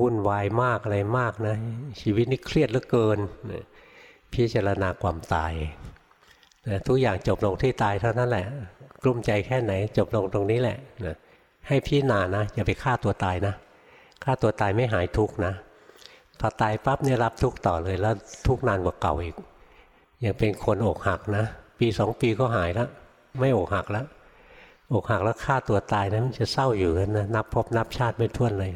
วุ่นวายมากอะไรมากนะชีวิตนี้เครียดเหลือเกินนะพิจารณาความตายนะทุกอย่างจบลงที่ตายเท่านั้นแหละ กลุ้มใจแค่ไหนจบลงตรงนี้แหละนะให้พี่นานะอย่าไปฆ่าตัวตายนะฆ่าตัวตายไม่หายทุกนะพอตายปั๊บเนี่ยรับทุกต่อเลยแล้วทุกนานกว่าเก่าอีก อยังเป็นคนอกหักนะ ปีสองปีก็หายแล้ว ไม่อกหักแล้วอกหักแล้วฆ่าตัวตายนะมันจะเศร้าอยู่กันนะนับพบนับชาติไม่ท้วนเลย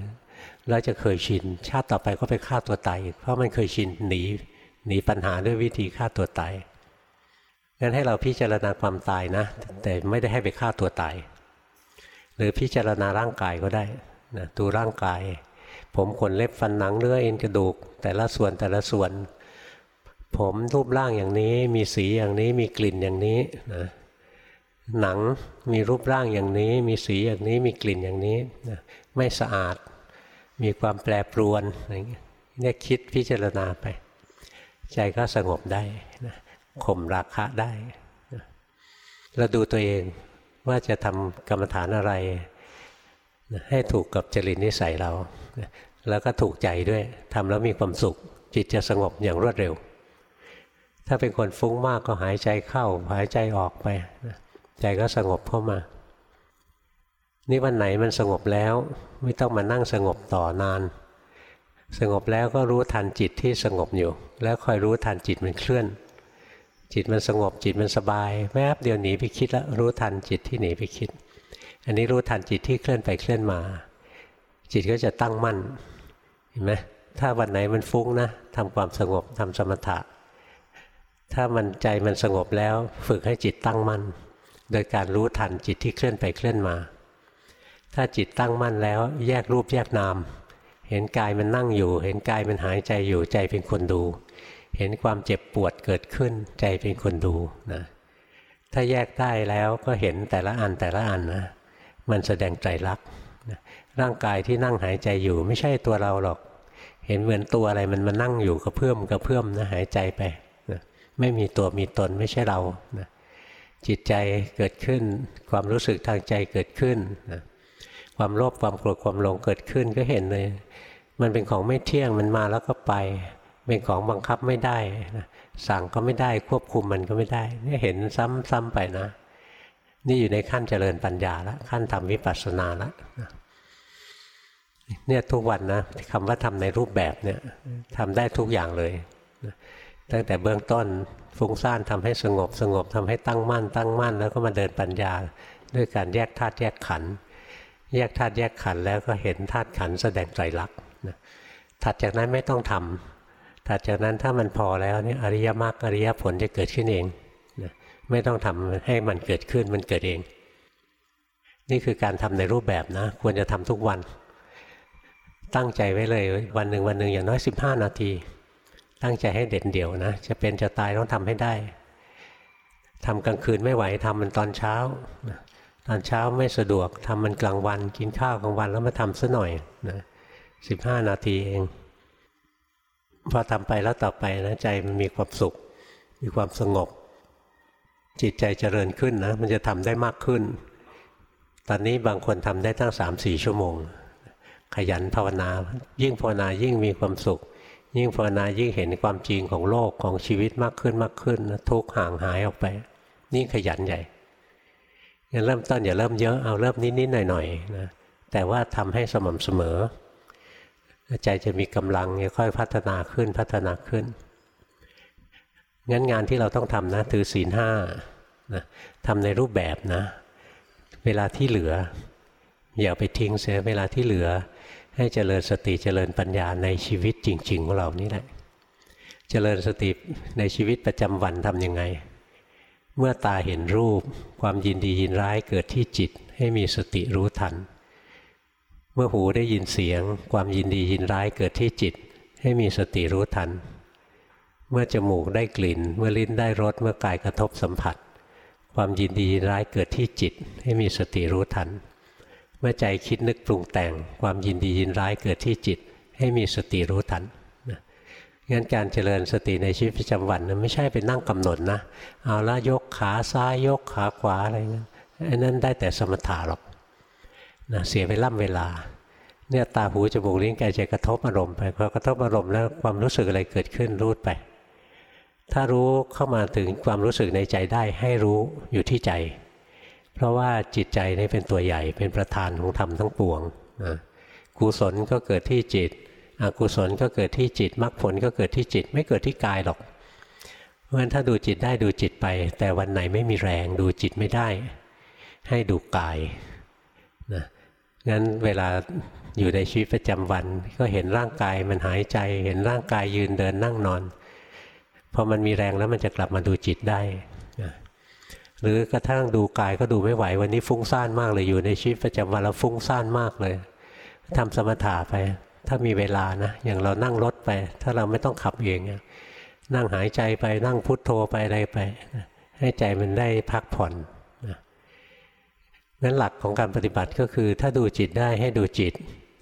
แล้วจะเคยชิน ชาติต่อไปก็ไปฆ่าตัวตายอีกเพราะมันเคยชินหนีหนีปัญหาด้วยวิธีฆ่าตัวตายงั้นให้เราพิจารณาความตายนะ แต่ไม่ได้ให้ไปฆ่าตัวตาย หรือพิจารณาร่างกายก็ได้นะดูร่างกาย ผมขนเล็บฟันหนังเนื้อเอ็นกระดูก แต่ละส่วนแต่ละส่วน ผมรูปร่างอย่างนี้ มีสีอย่างนี้มีกลิ่นอย่างนี้นะหนังมีรูปร่างอย่างนี้ มีสีอย่างนี้มีกลิ่นอย่างนี้นะไม่สะอาด มีความแปรปรวนอะไรเงี้ยเนี่ยคิดพิจารณาไป ใจก็สงบได้นะข่มราคะได้นะเราดูตัวเองว่าจะทำกรรมฐานอะไรให้ถูกกับจริตนิสัยเราแล้วก็ถูกใจด้วยทำแล้วมีความสุข จิตจะสงบอย่างรวดเร็ว ถ้าเป็นคนฟุ้งมากก็หายใจเข้า หายใจออกไปใจก็สงบเข้ามา นี่วันไหนมันสงบแล้ว ไม่ต้องมานั่งสงบต่อนาน สงบแล้วก็รู้ทันจิตที่สงบอยู่ แล้วคอยรู้ทันจิตมันเคลื่อน จิตมันสงบจิตมันสบายแวบเดียวหนีไปคิดแล้วรู้ทันจิตที่หนีไปคิด อันนี้รู้ทันจิตที่เคลื่อนไปเคลื่อนมา จิตก็จะตั้งมั่นเห็นไหมถ้าวันไหนมันฟุ้งนะทำความสงบทำสมถะ ถ้ามันใจมันสงบแล้วฝึกให้จิตตั้งมั่น โดยการรู้ทันจิตที่เคลื่อนไปเคลื่อนมา ถ้าจิตตั้งมั่นแล้วแยกรูปแยกนาม เห็นกายมันนั่งอยู่ เห็นกายมันหายใจอยู่ใจเป็นคนดู เห็นความเจ็บปวดเกิดขึ้นใจเป็นคนดูนะถ้าแยกได้แล้วก็เห็นแต่ละอันแต่ละอันนะมันแสดงใจรักร่างกายที่นั่งหายใจอยู่ไม่ใช่ตัวเราหรอก เห็นเหมือนตัวอะไรมันมานั่งอยู่กระเพื่อมกระเพื่อมนะหายใจไป ไม่มีตัวมีตนไม่ใช่เรานะจิตใจเกิดขึ้น ความรู้สึกทางใจเกิดขึ้นนะความโลภความโกรธความหลงเกิดขึ้นก็เห็นเลย มันเป็นของไม่เที่ยงมันมาแล้วก็ไป เป็นของบังคับไม่ได้นะสั่งก็ไม่ได้ควบคุมมันก็ไม่ได้นี่เห็นซ้ำๆไปนะ นี่อยู่ในขั้นเจริญปัญญาแล้วขั้นทำวิปัสสนาแล้วเนี่ยทุกวันนะคำว่าทำในรูปแบบเนี่ยทำได้ทุกอย่างเลย ตั้งแต่เบื้องต้นฟุ้งซ่านทำให้สงบสงบทำให้ตั้งมั่น ตั้งมั่น แล้วก็มาเดินปัญญาด้วยการแยกธาตุแยกขันธ์แยกธาตุแยกขันธ์แล้วก็เห็นธาตุขันธ์แสดงไตรลักษณ์ถัดจากนั้นไม่ต้องทำถัดจากนั้นถ้ามันพอแล้วนี่อริยมรรคอริยผลจะเกิดขึ้นเองไม่ต้องทำให้มันเกิดขึ้นมันเกิดเอง นี่คือการทำในรูปแบบนะ ควรจะทำทุกวัน ตั้งใจไว้เลย วันหนึ่งวันหนึ่งอย่างน้อย 15 นาที ตั้งใจให้เด่นเดี่ยวนะ จะเป็นจะตายต้องทำให้ได้ทำกลางคืนไม่ไหวทำมันตอนเช้า ตอนเช้าไม่สะดวกทำมันกลางวันกินข้าวกลางวันแล้วมาทำซะหน่อยนะสิบห้านาทีเอง พอทำไปแล้วต่อไปนะใจมันมีความสุข มีความสงบ จิตใจเจริญขึ้นนะ มันจะทำได้มากขึ้น ตอนนี้บางคนทำได้ตั้งสามสี่ชั่วโมง ขยันภาวนา ยิ่งภาวนายิ่งมีความสุข ยิ่งภาวนายิ่งเห็นความจริงของโลกของชีวิตมากขึ้นมากขึ้นทุกห่างหายออกไป นี่ขยันใหญ่ย่าเริ่มต้นอย่าเริ่มเยอะเอาเริ่มนิดๆหน่อยๆนะแต่ว่าทำให้สม่ำเสมอ ใจจะมีกำลังค่อยพัฒนาขึ้นพัฒนาขึ้นงั้นงานที่เราต้องทำนะถือศีลห้านะทำในรูปแบบนะ เวลาที่เหลือ อย่าไปทิ้งเสียเวลาที่เหลือ ให้เจริญสติเจริญปัญญาในชีวิตจริง ๆ ของเรานี่แหละ เจริญสติในชีวิตประจำวันทำยังไง เมื่อตาเห็นรูป ความยินดียินร้ายเกิดที่จิตให้มีสติรู้ทัน เมื่อหูได้ยินเสียง ความยินดียินร้ายเกิดที่จิต ให้มีสติรู้ทัน เมื่อจมูกได้กลิ่น เมื่อลิ้นได้รสเมื่อกายกระทบสัมผัส ความยินดียินร้ายเกิดที่จิต ให้มีสติรู้ทันเเมื่อใจคิดนึกปรุงแต่งความยินดียินร้ายเกิดที่จิต ให้มีสติรู้ทันงั้นการเจริญสติในชีวิตประจำวันนะไม่ใช่เป็นนั่งกำหนดนะ เอาละยกขาซ้ายยกขาขวาอะไรเงี้ยอันนั้นได้แต่สมถะหรอกนะเสียไปล่ำเวลา เนี่ยตาหูจมูกลิ้นกายใจกระทบอารมณ์ไปพอกระทบอารมณ์แล้วความรู้สึกอะไรเกิดขึ้นรู้ไป ถ้ารู้เข้ามาถึงความรู้สึกในใจได้ให้รู้อยู่ที่ใจ เพราะว่าจิตใจนี่เป็นตัวใหญ่เป็นประธานของธรรมทั้งปวงนะกุศลก็เกิดที่จิตอกุศลก็เกิดที่จิตมรรคผลก็เกิดที่จิตไม่เกิดที่กายหรอก เพราะฉะนั้นถ้าดูจิตได้ดูจิตไป แต่วันไหนไม่มีแรงดูจิตไม่ได้ ให้ดูกายนะงั้นเวลาอยู่ในชีวิตประจำวัน ก็เห็นร่างกายมันหายใจ เห็นร่างกายยืนเดินนั่งนอนพอมันมีแรงแล้วมันจะกลับมาดูจิตได้ หรือกระทั่งดูกายก็ดูไม่ไหววันนี้ฟุ้งซ่านมากเลยอยู่ในชีวิตประจำวันเราฟุ้งซ่านมากเลยทำสมถะไป ถ้ามีเวลานะ อย่างเรานั่งรถไป ถ้าเราไม่ต้องขับเองนั่งหายใจไปนั่งพุทโธไปอะไรไป ให้ใจมันได้พักผ่อนนั้นหลักของการปฏิบัติก็คือ ถ้าดูจิตได้ให้ดูจิต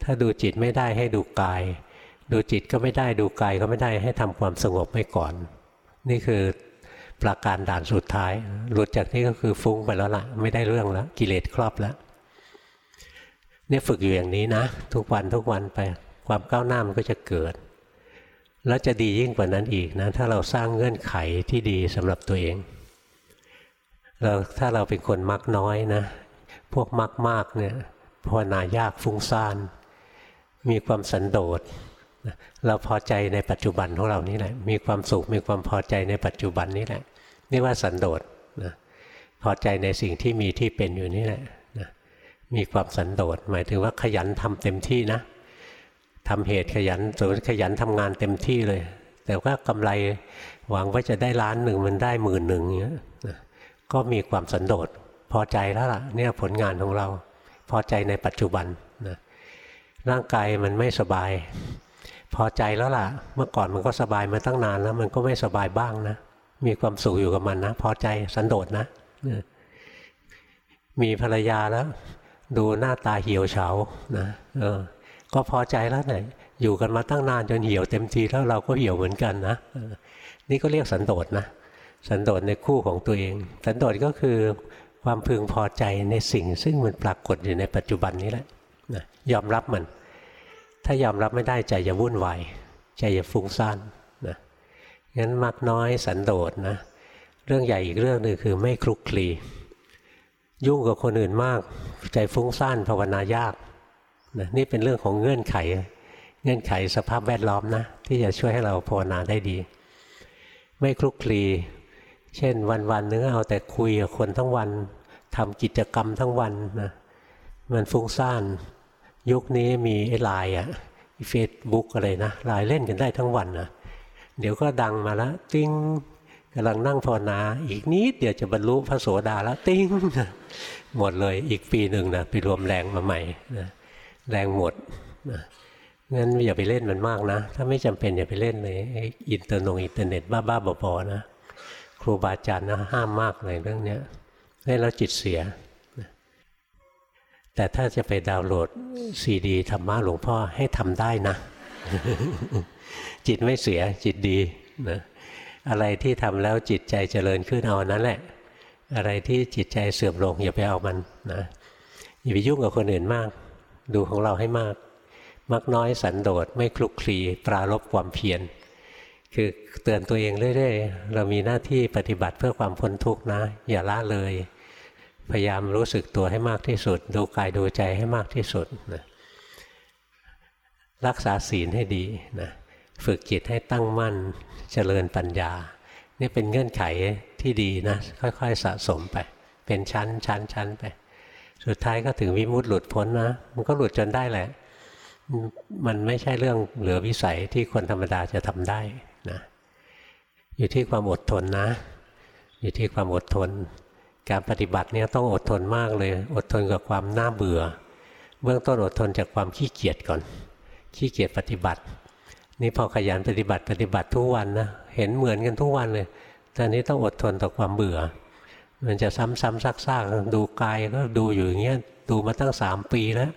ถ้าดูจิตไม่ได้ให้ดูกาย ดูจิตก็ไม่ได้ดูกายก็ไม่ได้ให้ทำความสงบไว้ก่อน นี่คือ ประการด่านสุดท้าย หลุดจากนี้ก็คือฟุ้งไปแล้วล่ะ ไม่ได้เรื่องแล้วกิเลสครอบแล้วเนี่ยฝึกอยู่อย่างนี้นะ ทุกวันทุกวันไปความก้าวหน้ามันก็จะเกิด แล้วจะดียิ่งกว่านั้นอีกนะ ถ้าเราสร้างเงื่อนไขที่ดีสำหรับตัวเองเราถ้าเราเป็นคนมักน้อยนะ พวกมักมากเนี่ยภาวนายากฟุ้งซ่าน มีความสันโดษ เราพอใจในปัจจุบันของเรานี่แหละ มีความสุขมีความพอใจในปัจจุบันนี่แหละนี่ว่าสันโดษนะพอใจในสิ่งที่มีที่เป็นอยู่นี่แหละนะมีความสันโดษหมายถึงว่าขยันทำเต็มที่นะทำเหตุขยันสมมติขยันทำงานเต็มที่เลย แต่ว่ากำไรหวังว่าจะได้ล้านหนึ่งมันได้หมื่นหนึ่งเงี้ยก็มีความสันโดษพอใจแล้วล่ะเนี่ยผลงานของเราพอใจในปัจจุบันนะร่างกายมันไม่สบาย พอใจแล้วล่ะ เมื่อก่อนมันก็สบายมาตั้งนานแล้ว มันก็ไม่สบายบ้างนะ มีความสุขอยู่กับมันนะ พอใจสันโดษนะ มีภรรยาแล้ว ดูหน้าตาเหี่ยวเฉานะเออ ก็พอใจแล้วไหนอยู่กันมาตั้งนานจนเหี่ยวเต็มทีแล้วเราก็เหี่ยวเหมือนกันนะนี่ก็เรียกสันโดษนะ สันโดษในคู่ของตัวเอง สันโดษก็คือความพึงพอใจในสิ่งซึ่งมันปรากฏอยู่ในปัจจุบันนี้แหละนะยอมรับมัน ถ้ายอมรับไม่ได้ใจจะวุ่นวายใจจะฟุ้งซ่านนะงั้นมักน้อยสันโดษนะเรื่องใหญ่อีกเรื่องหนึ่งคือไม่คลุกคลียุ่งกับคนอื่นมาก ใจฟุ้งซ่านภาวนายากนะนี่เป็นเรื่องของเงื่อนไข เงื่อนไขสภาพแวดล้อมนะ ที่จะช่วยให้เราภาวนาได้ดี ไม่คลุกคลีเช่นวันๆนึงเอาแต่คุยกับคนทั้งวันทำกิจกรรมทั้งวันนะมันฟุ้งซ่าน ยุคนี้มีไอ้ไลน์อะเฟซบุ๊กอะไรนะไลน์เล่นกันได้ทั้งวันนะเดี๋ยวก็ดังมาแล้วติ้งกำลังนั่งภาวนาอีกนิดเดี๋ยวจะบรรลุพระโสดาแล้วติ้งหมดเลยอีกปีหนึ่งนะไปรวมแรงมาใหม่นะแรงหมดนะงั้นอย่าไปเล่นมันมากนะ ถ้าไม่จำเป็นอย่าไปเล่นเลยอินเตอร์นงอินเทอร์เน็ตบ้าๆบอๆนะ ครูบาอาจารย์นะห้ามมากเลยเรื่องนี้เล่นแล้วจิตเสีย แต่ถ้าจะไปดาวน์โหลดซีดีธรรมะหลวงพ่อให้ทำได้นะ จิตไม่เสียจิตดีนะอะไรที่ทำแล้วจิตใจเจริญขึ้นเอานั้นแหละ อะไรที่จิตใจเสื่อมลงอย่าไปเอามันนะอย่าไปยุ่งกับคนอื่นมาก ดูของเราให้มาก มักน้อยสันโดษไม่คลุกคลีปรารบความเพียรคือเตือนตัวเองเรื่อยๆ เรามีหน้าที่ปฏิบัติเพื่อความพ้นทุกข์นะ อย่าละเลย พยายามรู้สึกตัวให้มากที่สุด ดูกายดูใจให้มากที่สุดนะรักษาศีลให้ดีนะฝึกจิตให้ตั้งมั่นเจริญปัญญา นี่เป็นเงื่อนไขที่ดีนะค่อยๆสะสมไป เป็นชั้นชั้นชั้นไป สุดท้ายก็ถึงวิมุตติหลุดพ้นนะ มันก็หลุดจนได้แหละ มันไม่ใช่เรื่องเหลือวิสัยที่คนธรรมดาจะทำได้นะอยู่ที่ความอดทนนะ อยู่ที่ความอดทน การปฏิบัติเนี่ยต้องอดทนมากเลย อดทนกับความน่าเบื่อ เบื้องต้นอดทนจากความขี้เกียจก่อน ขี้เกียจปฏิบัติ นี่พอขยันปฏิบัติปฏิบัติทุกวันนะเห็นเหมือนกันทุกวันเลยตอนนี้ต้องอดทนต่อความเบื่อ มันจะซ้ำๆซากๆดูกายก็ดูอยู่อย่างเงี้ยดูมาตั้งสามปีแล้ว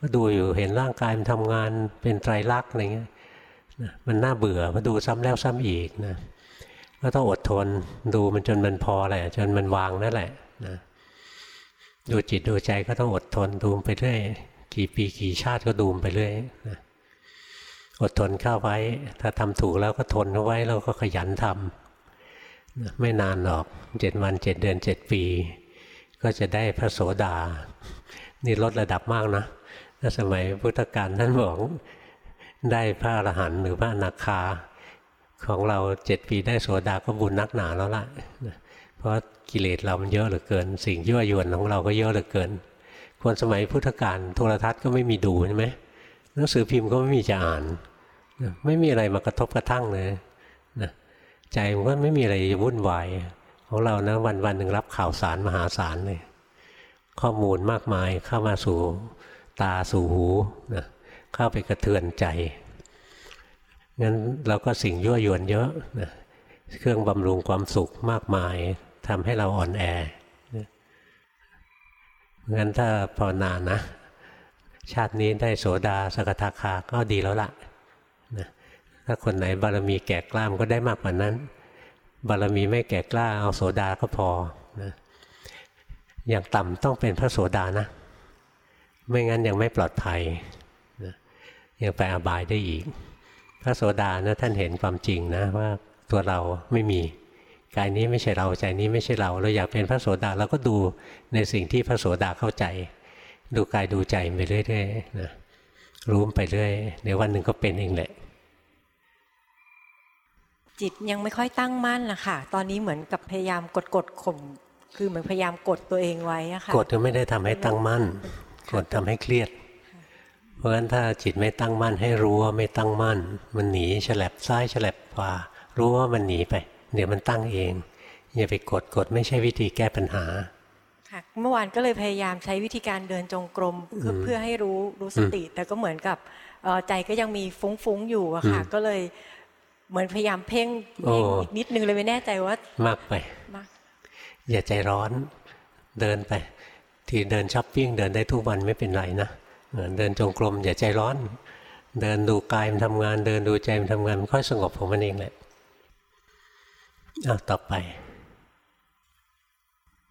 ก็ดูอยู่เห็นร่างกายมันทำงานเป็นไตรลักษณ์อะไรเงี้ยมันน่าเบื่อมาดูซ้ำแล้วซ้ำอีกนะ ก็ต้องอดทน ดูมันจนมันพอแหละ จนมันวางนั่นแหละนะดูจิตดูใจก็ต้องอดทนดูไปเรื่อยกี่ปีกี่ชาติก็ดูไปเรื่อยนะอดทนเข้าไว้ ถ้าทำถูกแล้วก็ทนเอาไว้แล้วก็ขยันทำนะไม่นานหรอกเจ็ดวันเจ็ดเดือนเจ็ดปี ก็จะได้พระโสดา นี่ลดระดับมากนะถ้าสมัยพุทธกาลท่านบอกได้พระอรหันต์หรือพระอนาคา ของเราเจ็ดปีได้โสดาก็บุญนักหนาแล้วล่ะ เพราะกิเลสเรามันเยอะเหลือเกิน สิ่งยั่วยวนของเราก็เยอะเหลือเกิน คนสมัยพุทธกาลโทรทัศน์ก็ไม่มีดูใช่ไหมหนังสือพิมพ์ก็ไม่มีจะอ่าน ไม่มีอะไรมากระทบกระทั่งเลยนะใจมันก็ไม่มีอะไรวุ่นวายของเรานะวันวันหนึ่งรับข่าวสารมหาศาลเลย ข้อมูลมากมายเข้ามาสู่ตาสู่หูนะเข้าไปกระเทือนใจ งั้นเราก็สิ่งยั่วยวนเยอะนะเครื่องบำรุงความสุขมากมายทำให้เราอ่อนแองั้นถ้าภาวนานะชาตินี้ได้โสดาสกทาคาก็ดีแล้วละนะถ้าคนไหนบารมีแก่กล้ามก็ได้มากกว่านั้น บารมีไม่แก่กล้าเอาโสดาก็พอนะอย่างต่ำต้องเป็นพระโสดานะ ไม่งั้นยังไม่ปลอดภัยนะยังไปอาบายได้อีก พระโสดานะท่านเห็นความจริงนะว่าตัวเราไม่มีกายนี้ไม่ใช่เราใจนี้ไม่ใช่เรา เราอยากเป็นพระโสดาเราก็ดูในสิ่งที่พระโสดาเข้าใจ ดูกายดูใจไปเรื่อยๆนะรู้ไปเรื่อยเดี๋ยววันหนึ่งก็เป็นเองแหละ จิตยังไม่ค่อยตั้งมั่นละค่ะ ตอนนี้เหมือนกับพยายามกดกดข่มคือเหมือนพยายามกดตัวเองไว้อะค่ะกดก็ไม่ได้ทำให้ตั้งมั่น กดทำให้เครียด เพราะฉะนั้นถ้าจิตไม่ตั้งมั่นให้รู้ว่าไม่ตั้งมั่น มันหนีฉลับซ้ายฉลับขวารู้ว่ามันหนีไป เดี๋ยวมันตั้งเองอย่าไปกดกดไม่ใช่วิธีแก้ปัญหาค่ะเมื่อวานก็เลยพยายามใช้วิธีการเดินจงกรมเพื่อเพื่อให้รู้รู้สติ แต่ก็เหมือนกับเอ่อใจก็ยังมีฟุ้งๆอยู่อะค่ะอืมก็เลยเหมือนพยายามเพ่งโอ้เพ่งอีกนิดนึงเลยไม่แน่ใจว่ามากไปมากอย่าใจร้อนเดินไป ที่เดินช้อปปิ้งเดินได้ทุกวันไม่เป็นไรนะ เออเดินจงกรมอย่าใจร้อน เดินดูกายมันทำงาน เดินดูใจมันทำงานมันค่อยสงบของมันเองแหละอ้าวต่อไป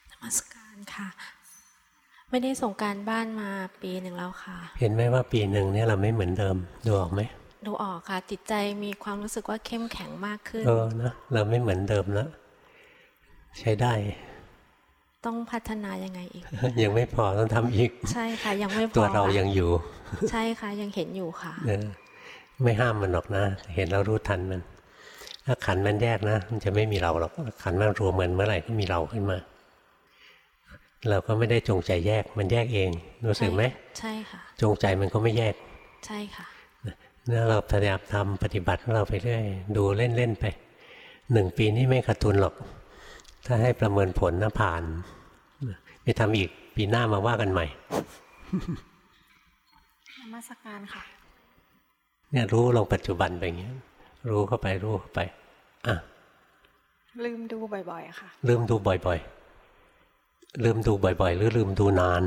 นมัสการค่ะ ไม่ได้ส่งการบ้านมาปีหนึ่งแล้วค่ะ เห็นไหมว่าปีหนึ่งเนี่ยเราไม่เหมือนเดิมดูออกไหมดูออกค่ะ จิตใจมีความรู้สึกว่าเข้มแข็งมากขึ้น เออนะเราไม่เหมือนเดิมแล้ว ใช้ได้ ต้องพัฒนายังไงอีก ยังไม่พอต้องทำอีก ใช่ค่ะ ยังไม่พอตัวเราค่ะยังอยู่ ใช่ค่ะ ยังเห็นอยู่ค่ะเออไม่ห้ามมันหรอกนะ เห็นเรารู้ทันมัน ถ้าขันมันแยกนะ มันจะไม่มีเราหรอกขันมันรวมเหมือนเมื่อไหร่ก็มีเราขึ้นมา เราก็ไม่ได้จงใจแยกมันแยกเองรู้สึกไหมใช่ค่ะ จงใจมันก็ไม่แยก ใช่ค่ะนี่เราพยายามทำปฏิบัติของเราไปเรื่อยดูเล่นๆไปหนึ่งปีนี้ไม่ขาดทุนหรอก ถ้าให้ประเมินผลนะผ่านไปทำอีกปีหน้ามาว่ากันใหม่นมัสการค่ะ เนี่ยรู้ลงปัจจุบันไปอย่างเงี้ย รู้เข้าไปรู้เข้าไป อะ ลืมดูบ่อยๆค่ะ ลืมดูบ่อยๆ ลืมดูบ่อยๆ หรือลืมดูนาน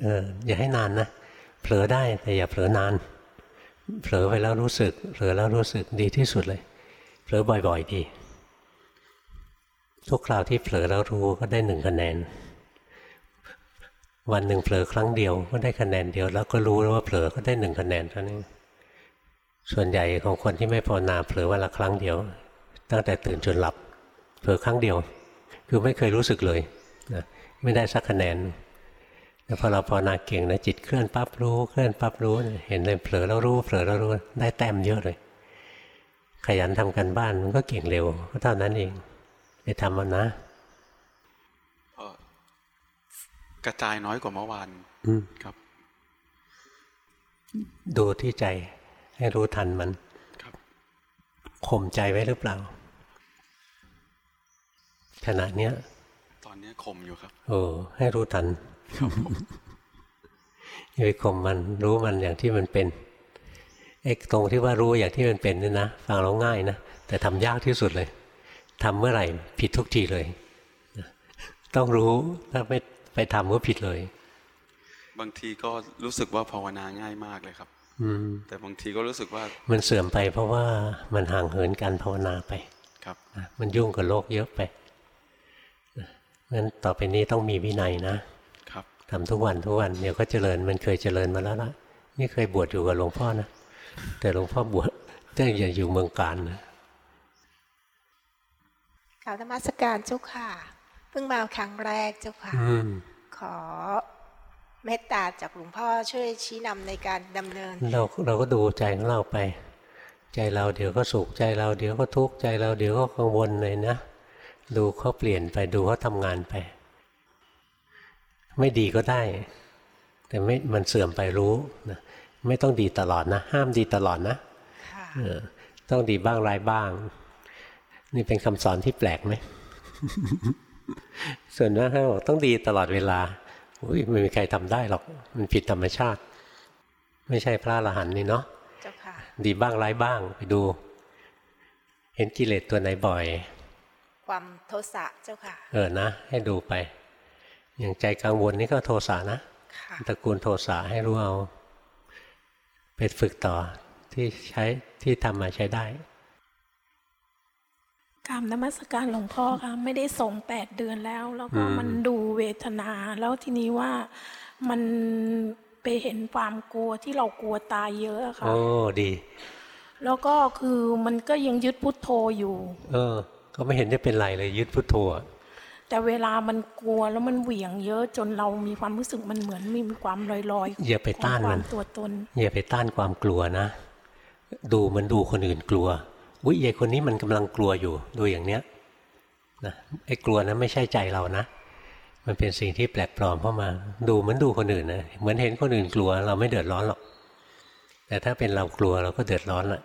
เอออย่าให้นานนะเผลอได้แต่อย่าเผลอนาน เผลอไปแล้วรู้สึก เผลอแล้วรู้สึกดีที่สุดเลย เผลอบ่อย ๆ ดี ทุกคราวที่เผลอแล้วรู้ก็ได้หนึ่งคะแนน วันหนึ่งเผลอครั้งเดียวก็ได้คะแนนเดียว แล้วก็รู้แล้วว่าเผลอก็ได้หนึ่งคะแนนเท่านั้นส่วนใหญ่ของคนที่ไม่ภาวนาเผลอวันละครั้งเดียว ตั้งแต่ตื่นจนหลับ เผลอครั้งเดียว คือไม่เคยรู้สึกเลยนะไม่ได้สักคะแนนแต่พอเราภาวนาเก่งนะจิตเคลื่อนปั๊บรู้เคลื่อนปั๊บรู้ เห็นเลยเผลอแล้วรู้เผลอแล้วรู้ได้แต้มเยอะเลย ขยันทำกันบ้านมันก็เก่งเร็วก็เท่านั้นเอง ไปทำมันนะเอ่อกระจายน้อยกว่าเมื่อวานอืมครับ ดูที่ใจให้รู้ทันมันครับข่มใจไว้หรือเปล่า ขณะเนี้ย ตอนนี้ข่มอยู่ครับโอ้ให้รู้ทันอย่าไปข่มมันรู้มันอย่างที่มันเป็นไอ้ตรงที่ว่ารู้อย่างที่มันเป็นนี่นะฟังเราง่ายนะแต่ทำยากที่สุดเลย ทำเมื่อไหร่ผิดทุกทีเลย ต้องรู้ถ้าไม่ไปทำก็ผิดเลย บางทีก็รู้สึกว่าภาวนาง่ายมากเลยครับอืมแต่บางทีก็รู้สึกว่า มันเสื่อมไปเพราะว่ามันห่างเหินการภาวนาไป ครับนะมันยุ่งกับโลกเยอะไปนะงั้นต่อไปนี้ต้องมีวินัยนะ ครับทำทุกวันทุกวันเดี๋ยวก็เจริญมันเคยเจริญมาแล้วละนี่เคยบวชอยู่กับหลวงพ่อนะแต่หลวงพ่อบวชตั้งอย่าอยู่เมืองการนะ กราบนมัสการเจ้าค่ะ เพิ่งมาครั้งแรกเจ้าค่ะอืมขอเมตตาจากหลวงพ่อช่วยชี้นำในการดำเนิน เราเราก็ดูใจของเราไป ใจเราเดี๋ยวก็สุขใจเราเดี๋ยวก็ทุกข์ใจเราเดี๋ยวก็กังวลเลยนะ ดูเขาเปลี่ยนไปดูเขาทำงานไป ไม่ดีก็ได้ แต่ไม่มันเสื่อมไปรู้นะไม่ต้องดีตลอดนะ ห้ามดีตลอดนะค่ะเออต้องดีบ้างร้ายบ้าง นี่เป็นคำสอนที่แปลกไหม ส่วนมากเขาบอกต้องดีตลอดเวลาอุ้ยไม่มีใครทำได้หรอก มันผิดธรรมชาติ ไม่ใช่พระอรหันต์นี่เนาะเจ้าค่ะดีบ้างร้ายบ้างไปดู เห็นกิเลสตัวไหนบ่อย ความโทสะเจ้าค่ะ เออนะ ให้ดูไป อย่างใจกังวลนี่ก็โทสะนะค่ะตระกูลโทสะให้รู้เอาไปฝึกต่อที่ใช้ที่ทำมาใช้ได้ กรรมนมัสการหลวงพ่อค่ะไม่ได้ส่งแปดเดือนแล้ว แล้วก็อืมมันดูเวทนา แล้วทีนี้ว่ามันไปเห็นความกลัวที่เรากลัวตายเยอะอะค่ะโอ้ดี แล้วก็คือมันก็ยังยึดพุทโธอยู่ เออ ก็ไม่เห็นจะเป็นไรเลยยึดพุทโธอะแต่เวลามันกลัวแล้วมันเหวี่ยงเยอะจนเรามีความรู้สึกมันเหมือนมีความลอยๆอย่าไปต้านของคมัวานมตัวตนอย่าไปต้านความกลัวนะ ดูเหมันดูคนอื่นกลัว อุ้ยยายคนนี้มันกำลังกลัวอยู่ดูอย่างเนี้ยนะไอ้กลัวนั้นไม่ใช่ใจเรานะ มันเป็นสิ่งที่แปลกปลอมเข้ามา ดูเหมือนดูคนอื่นนะเหมือนเห็นคนอื่นกลัว เราไม่เดือดร้อนหรอก แต่ถ้าเป็นเรากลัวเราก็เดือดร้อนละ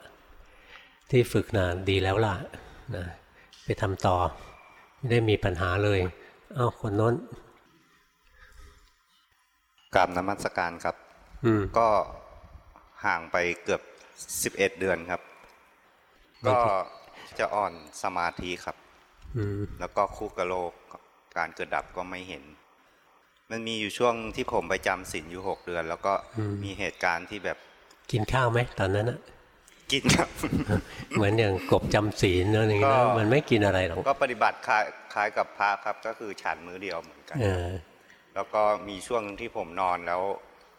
ที่ฝึกนานดีแล้วล่ะนะไปทำต่อ ไม่ได้มีปัญหาเลย เอ้าคนโน้นกราบนมัสการครับอืมก็ห่างไปเกือบ11เดือนครับ ก็จะอ่อนสมาธิครับอืมแล้วก็คู่กับโลกการเกิดดับก็ไม่เห็น มันมีอยู่ช่วงที่ผมไปจำศีลอยู่หกเดือน แล้วก็มีเหตุการณ์ที่แบบ กินข้าวไหมตอนนั้นอะกินครับ เหมือนอย่างกบจำศีลอะไรอย่างก็นี้นะมันไม่กินอะไรหรอกก็ปฏิบัติคล้ายคล้ายกับพระครับ ก็คือฉันมือเดียวเหมือนกันเออแล้วก็มีช่วงที่ผมนอนแล้ว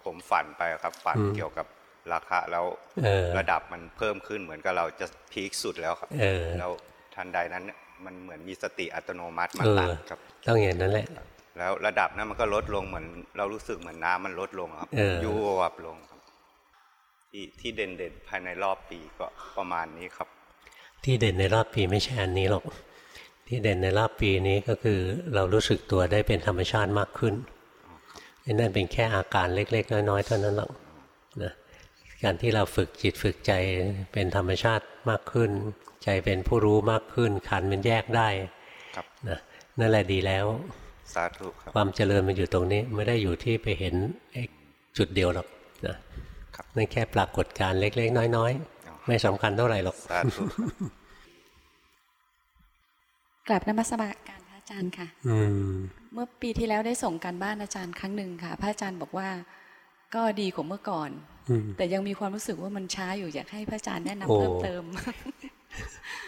ผมฝันไปครับ ฝันอืมเกี่ยวกับ ราคาแล้วเออระดับมันเพิ่มขึ้นเหมือนกับเราจะพีคสุดแล้วครับเออแล้วทันใดนั้นเนี่ยมันเหมือนมีสติอัตโนมัติมาเอตัดอครับต้องอย่างนั้นแหละ แล้วระดับนั้นมันก็ลดลงเหมือน เรารู้สึกเหมือนน้ำมันลดลงครับเออยุบลงครับ ที่ที่เด่นเด่นๆภายในรอบปีก็ประมาณนี้ครับ ที่เด่นในรอบปีไม่ใช่อันนี้หรอก ที่เด่นในรอบปีนี้ก็คือเรารู้สึกตัวได้เป็นธรรมชาติมากขึ้นไอ้นั่นเป็นแค่อาการเล็ก ๆ น้อยๆเท่านั้นหรอกนะ การที่เราฝึกจิตฝึกใจเป็นธรรมชาติมากขึ้น ใจเป็นผู้รู้มากขึ้น ขันธ์มันแยกได้ครับนะนั่นแหละดีแล้วสาธุครับความเจริญมันอยู่ตรงนี้ไม่ได้อยู่ที่ไปเห็นไอ้จุดเดียวหรอกนะครับนั่นแค่ปรากฏการณ์เล็ก ๆ น้อยอ๋อๆไม่สำคัญเท่าไหร่หรอกสาธุครับกลับนมัสการพระอาจารย์ค่ะอืมเมื่อปีที่แล้วได้ส่งการบ้านอาจารย์ครั้งหนึ่งค่ะ พระอาจารย์บอกว่า ก็ดีกว่าเมื่อก่อนอืมแต่ยังมีความรู้สึกว่ามันช้าอยู่อยากให้พระอาจารย์แนะนำโอ้เพิ่มเติม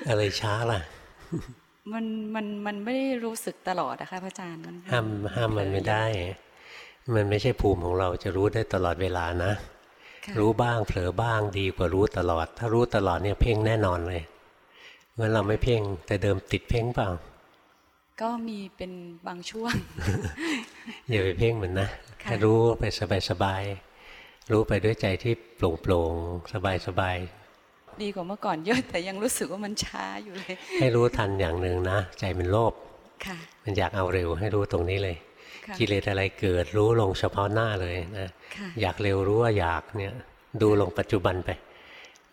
อะไรช้าล่ะ มันมันมันไม่ได้รู้สึกตลอดนะคะพระอาจารย์มันห้ามห้ามมันไม่ได้ มันไม่ใช่ภูมิของเราจะรู้ได้ตลอดเวลานะค่ะรู้บ้างเผลอบ้างดีกว่ารู้ตลอด ถ้ารู้ตลอดเนี่ยเพ่งแน่นอนเลยงั้นเราไม่เพ่ง แต่เดิมติดเพ่งเปล่า ก็มีเป็นบางช่วงอย่าไปเพ่งมันนะค่ะแค่รู้ไปสบายๆ รู้ไปด้วยใจที่โปร่งๆสบายดีกว่าเมื่อก่อนเยอะแต่ยังรู้สึกว่ามันช้าอยู่เลยๆให้รู้ทันอย่างหนึ่งนะ ใจมันโลภค่ะมันอยากเอาเร็วให้รู้ตรงนี้เลยค่ะกิเลสอะไรเกิดรู้ลงเฉพาะหน้าเลยนะค่ะอยากเร็วรู้ว่าอยากเนี่ยดูลงปัจจุบันไป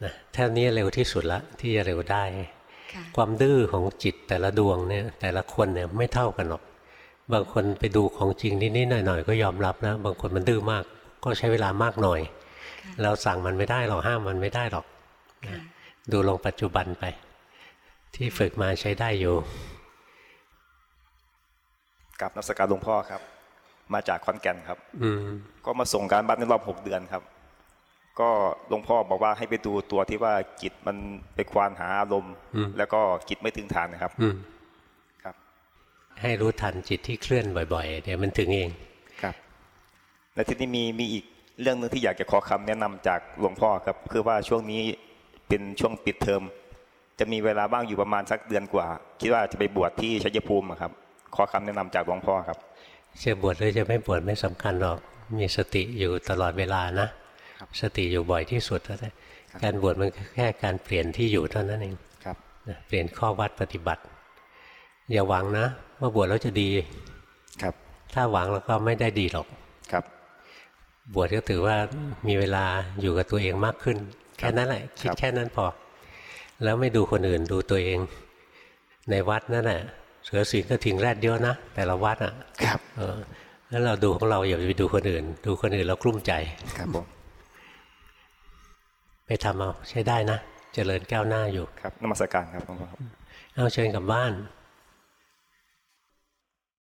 นะเท่านี้เร็วที่สุดละที่จะเร็วได้ค่ะความดื้อของจิตแต่ละดวงเนี่ยแต่ละคนเนี่ยไม่เท่ากันหรอก บางคนไปดูของจริงนิดๆหน่อยๆก็ยอมรับนะ บางคนมันดื้อมาก ก็ใช้เวลามากหน่อยค่ะเราสั่งมันไม่ได้หรอกห้ามมันไม่ได้หรอกค่ะดูลงปัจจุบันไป ที่ฝึกมาใช้ได้อยู่กับนักสการหลวงพ่อครับ มาจากขอนแก่นครับ อืมก็มาส่งการบ้านในรอบหกเดือนครับ ก็หลวงพ่อบอกว่าให้ไปดูตัวที่ว่าจิตมันไปควานหาอารมณ์อืมแล้วก็จิตไม่ถึงฐานนะครับ อืมครับ ให้รู้ทันจิตที่เคลื่อนบ่อย ๆ เดี๋ยวมันถึงเองครับ และที่นี้มีมีอีกเรื่องหนึงที่อยากจะขอคำแนะนำจากหลวงพ่อครับ คือว่าช่วงนี้เป็นช่วงปิดเทอมจะมีเวลาบ้างอยู่ประมาณสักเดือนกว่า คิดว่าจะไปบวชที่ชัยภูมิอะครับ ขอคำแนะนำจากหลวงพ่อครับจะบวชหรือจะไม่บวชไม่สำคัญหรอกมีสติอยู่ตลอดเวลานะสติอยู่บ่อยที่สุดแล้วนะการบวชมันแค่การเปลี่ยนที่อยู่เท่านั้นเองครับนะเปลี่ยนข้อวัดปฏิบัติ อย่าหวังนะว่าบวชแล้วจะดีครับ ถ้าหวังแล้วก็ไม่ได้ดีหรอกครั บบวชก็ถือว่ามีเวลาอยู่กับตัวเองมากขึ้น แค่นั้นแหละ คิดครับแค่นั้นพอ แล้วไม่ดูคนอื่นดูตัวเอง ในวัดนั่นแหละเสือสิงก็ถิงแรดเยอะนะ แต่ละวัดอะ ครับเออแล้วเราดูของเราอย่าไปดูคนอื่น ดูคนอื่นแล้วกลุ้มใจครับผมไปทำเอาใช้ได้นะ เจริญก้าวหน้าอยู่ครับนมัสการครับหลวงพ่อครับเอาเชิญกลับบ้านค